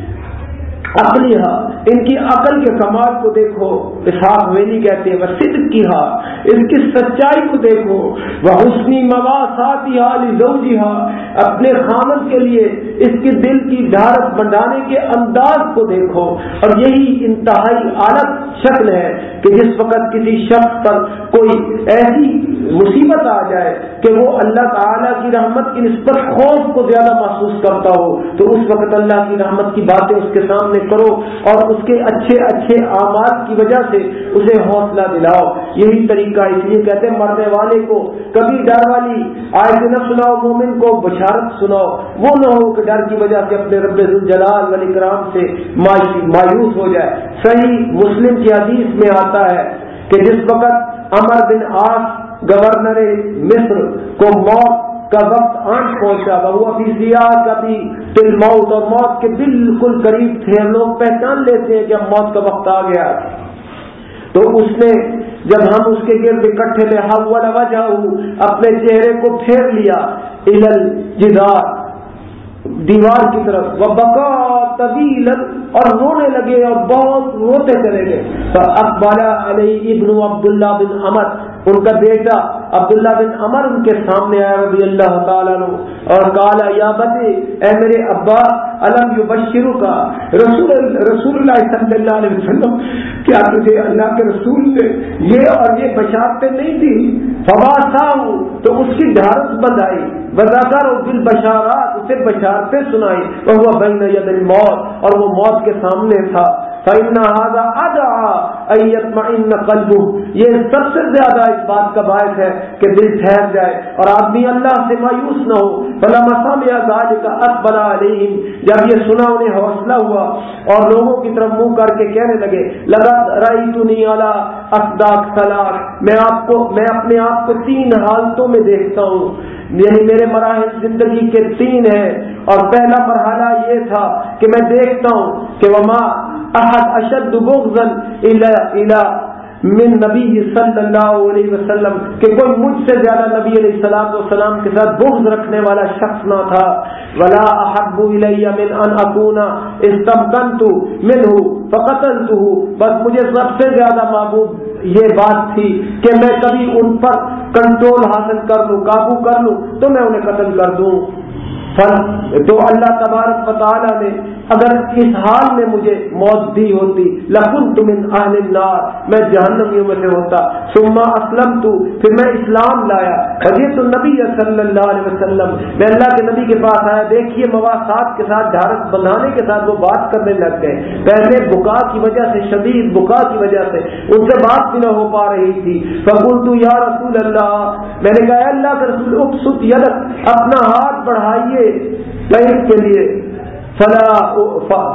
عقلی ہا ان کی عقل کے کمال کو دیکھو، اسحاق ویلی کہتے ہیں، وہ صدق کی ہا ان کی سچائی کو دیکھو۔ وہ حسنی مواساتی ہاں، زوجی ہا اپنے خامد کے لیے اس کی دل کی ڈھارت بنڈانے کے انداز کو دیکھو۔ اور یہی انتہائی عالت شکل ہے کہ جس وقت کسی شخص پر کوئی ایسی مصیبت آ جائے کہ وہ اللہ تعالی کی رحمت کی نسبت خوف کو زیادہ محسوس کرتا ہو، تو اس وقت اللہ کی رحمت کی باتیں اس کے سامنے کرو اور اس کے اچھے اچھے آماد کی وجہ سے اسے حوصلہ دلاؤ۔ یہی طریقہ اس لیے کہتے ہیں مرنے والے کو، کبھی ڈر والی آئے نہ سناؤ، مومن کو بشارت سناؤ۔ وہ نہ ہو کہ ڈر کی وجہ سے اپنے رب الجلال ولی کرام سے مایوس ہو جائے۔ صحیح مسلم کی حدیث میں آتا ہے کہ جس وقت امر بن آس گورنر مصر کو موت کا وقت آنکھ پہنچا تھا وہ ابھی سیاح کا بھی دل موت اور موت کے بالکل قریب تھے، ہم لوگ پہچان لیتے ہیں کہ اب موت کا وقت آ گیا۔ تو اس نے جب ہم اس کے گرد اکٹھے لے ہوا لگا وجہ اپنے چہرے کو پھیر لیا الل جدار دیوار کی طرف۔ وہ بکا طویل اور رونے لگے اور بہت روتے چلے گئے۔ تو اکبر علی ابن عبداللہ بن امر ان کا بیٹا عبداللہ بن عمر ان کے سامنے آیا رضی اللہ تعالیٰ اور کالا یا بتے اے میرے ابا علم یو بشرو کا رسول رسول اللہ صلی اللہ علیہ وسلم، کیا تجھے اللہ کے رسول نے یہ اور یہ بشارتیں نہیں دی؟ فوا ہوں تو اس کی ڈھارس بند آئی بذاکر دل بشارات اسے بشارتیں سنائی۔ وہ بین ید موت اور وہ موت کے سامنے تھا۔ قلب یہ سب سے زیادہ اس بات کا باعث ہے کہ دل ٹھہر جائے اور آدمی اللہ سے مایوس نہ ہو۔ بلا مسام گاج کا اکبلا علیہم جب یہ سنا انہیں حوصلہ ہوا اور لوگوں کی طرف منہ کر کے کہنے لگے لگا رائی تو نہیں اعلیٰ اقداق طلاق میں آپ کو، میں اپنے آپ کو تین حالتوں میں دیکھتا ہوں۔ یعنی میرے مراحل زندگی کے تین ہیں۔ اور پہلا مرحلہ یہ تھا کہ میں دیکھتا ہوں کہ وما احد اشد بغضا الى من نبی صلی اللہ علیہ وسلم کہ کوئی مجھ سے زیادہ نبی علیہ السلام والسلام کے ساتھ بغض رکھنے والا شخص نہ تھا۔ ولا احب الی من ان اکون استمکنت منه فقتلته بس مجھے سب سے زیادہ محبوب یہ بات تھی کہ میں کبھی ان پر کنٹرول حاصل کر لوں، قابو کر لوں تو میں انہیں قتل کر دوں۔ تو اللہ تبارک و تعالیٰ نے اگر اس حال میں مجھے موت دی ہوتی لکھن تم النار، میں جہنمیوں میں سے ہوتا۔ سما اسلم تو پھر میں اسلام لایا۔ اور یہ تو نبی صلی اللہ علیہ وسلم، میں اللہ کے نبی کے پاس آیا، دیکھیے مواصلات کے ساتھ، ڈھارس بندھانے کے ساتھ وہ بات کرنے لگ گئے۔ پہلے بکا کی وجہ سے، شدید بکا کی وجہ سے ان سے بات بھی نہ ہو پا رہی تھی۔ فکول تو یا رسول اللہ، میں نے کہا اللہ کے رسول اپنا ہاتھ بڑھائیے۔ کے لیے۔ فلا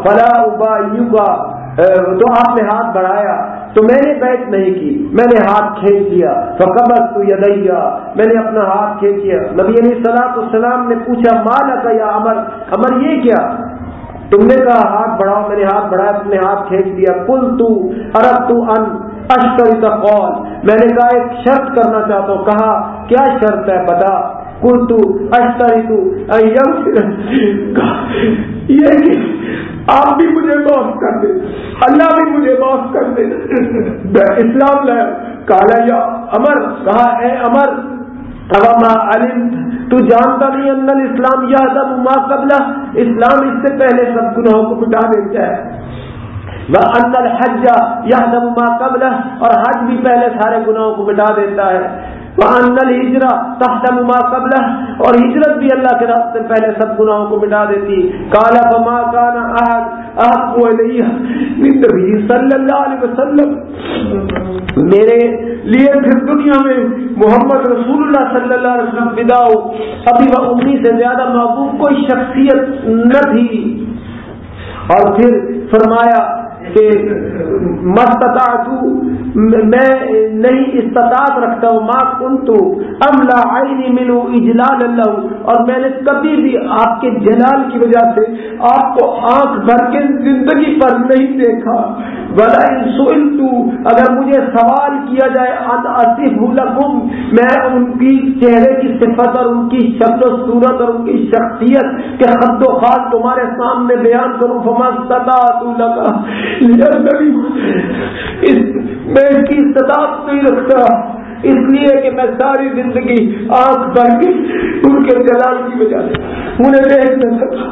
فلا ابا تو آپ نے ہاتھ بڑھایا۔ تو میں نے بیٹھ نہیں کی، میں نے ہاتھ کھینچ دیا تو قبر تو یدیا میں نے اپنا ہاتھ کھینچ دیا نبی علیہ سلاط السلام نے پوچھا مالا کا یا امر امر یہ کیا؟ تم نے کہا، ہاتھ بڑھاؤ، میں نے ہاتھ بڑھایا، تم نے ہاتھ کھینچ دیا کل تو ارب تو ان اشکری کا قول۔ میں نے کہا، ایک شرط کرنا چاہتا ہوں۔ کہا، کیا شرط ہے؟ بتا یہ کہ آپ بھی مجھے معاف کر دیں، اللہ بھی مجھے معاف کر دے اسلام لے کہا یا امر کہا، اے امر علم تو جانتا نہیں ان اسلام یا ما قبل اسلام اس سے پہلے سب گناہوں کو مٹا دیتا ہے۔ وہ ان الحج یا ما قبل اور حج بھی پہلے سارے گناہوں کو مٹا دیتا ہے۔ ہجرا تحتم ما قبل اور ہجرت بھی اللہ کے راستے پہلے سب گناہوں کو مٹا دیتی۔ کالا بما کانا احد احد کو نبی صلی اللہ علیہ وسلم۔ میرے لیے پھر دنیا میں محمد رسول اللہ صلی اللہ علیہ وسلم بداؤ ابھی وہ امی سے زیادہ محبوب کوئی شخصیت نہ تھی۔ اور پھر فرمایا کہ مستطاعت میں نہیں استطاعت رکھتا ہوں ماں کن تو املا آئینی ملو اجلال اللہ اور میں نے کبھی بھی آپ کے جلال کی وجہ سے آپ کو آنکھ بھر کے زندگی پر نہیں دیکھا۔ بلا سوئل تو اگر مجھے سوال کیا جائے اصف لکم، میں ان کی چہرے کی صفت اور ان کی شکل و صورت اور ان کی شخصیت کے خد و خاص تمہارے سامنے بیان کروں۔ فما ستا تو میں اس کی استطاعت نہیں رکھتا۔ اس لیے کہ میں ساری زندگی آنکھ بھر کے ان کے جلال کی وجہ سے۔ انہیں دیکھ نہ سکتا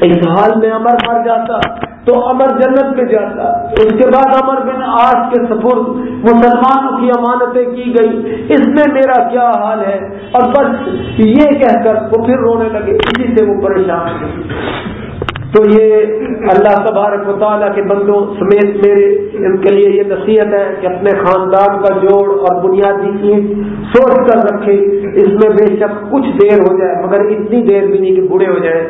اس حال میں امر مر جاتا، تو امر جنت میں جاتا۔ اس کے بعد امر بن آج کے سپر مسلمانوں کی امانتیں کی گئی۔ اس میں میرا کیا حال ہے؟ اور بس یہ کہہ کر وہ پھر رونے لگے۔ اسی سے وہ پریشان تو یہ اللہ تبارک و تعالیٰ کے بندوں سمیت میرے ان کے لیے یہ نصیحت ہے کہ اپنے خاندان کا جوڑ اور بنیادی چیز سوچ کر رکھے، اس میں بے شک کچھ دیر ہو جائے، مگر اتنی دیر بھی نہیں کہ بوڑھے ہو جائیں۔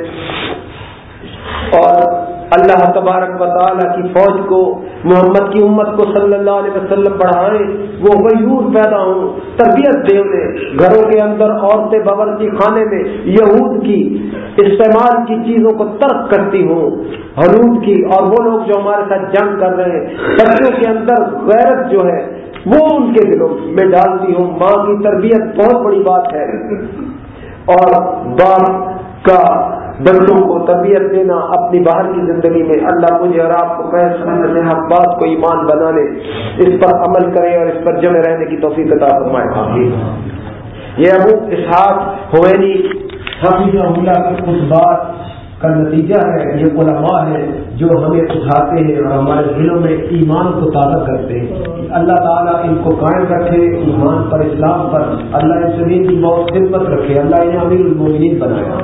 اور اللہ تبارک و تعالیٰ کی فوج کو، محمد کی امت کو صلی اللہ علیہ وسلم بڑھائیں وہ غیور پیدا ہوں، تربیت دے انہیں۔ گھروں کے اندر عورتیں باورچی خانے میں یہود کی استعمال کی چیزوں کو ترک کرتی ہوں حلود کی۔ اور وہ لوگ جو ہمارے ساتھ جنگ کر رہے ہیں، بچوں کے اندر غیرت جو ہے، وہ ان کے دلوں میں ڈالتی ہوں۔ ماں کی تربیت بہت بڑی بات ہے۔ اور باپ کا بندوں کو طبیعت دینا اپنی باہر کی زندگی میں اللہ مجھے اور آپ کو سے بات کو ایمان بنانے، اس پر عمل کرے اور اس پر جمع رہنے کی توفیق عطا فرمائے۔ یہ ابو اسحاق ہوئنی حفیظ اللہ کی خود بات کا نتیجہ ہے یہ علماء ہے جو ہمیں اٹھاتے ہیں اور ہمارے دلوں میں ایمان کو تازہ کرتے ہیں۔ اللہ تعالیٰ ان کو قائم رکھے، ایمان پر، اسلام پر۔ اللہ زمین کی بہت خدمت رکھے، اللہ انہیں امیر المومنین بنایا۔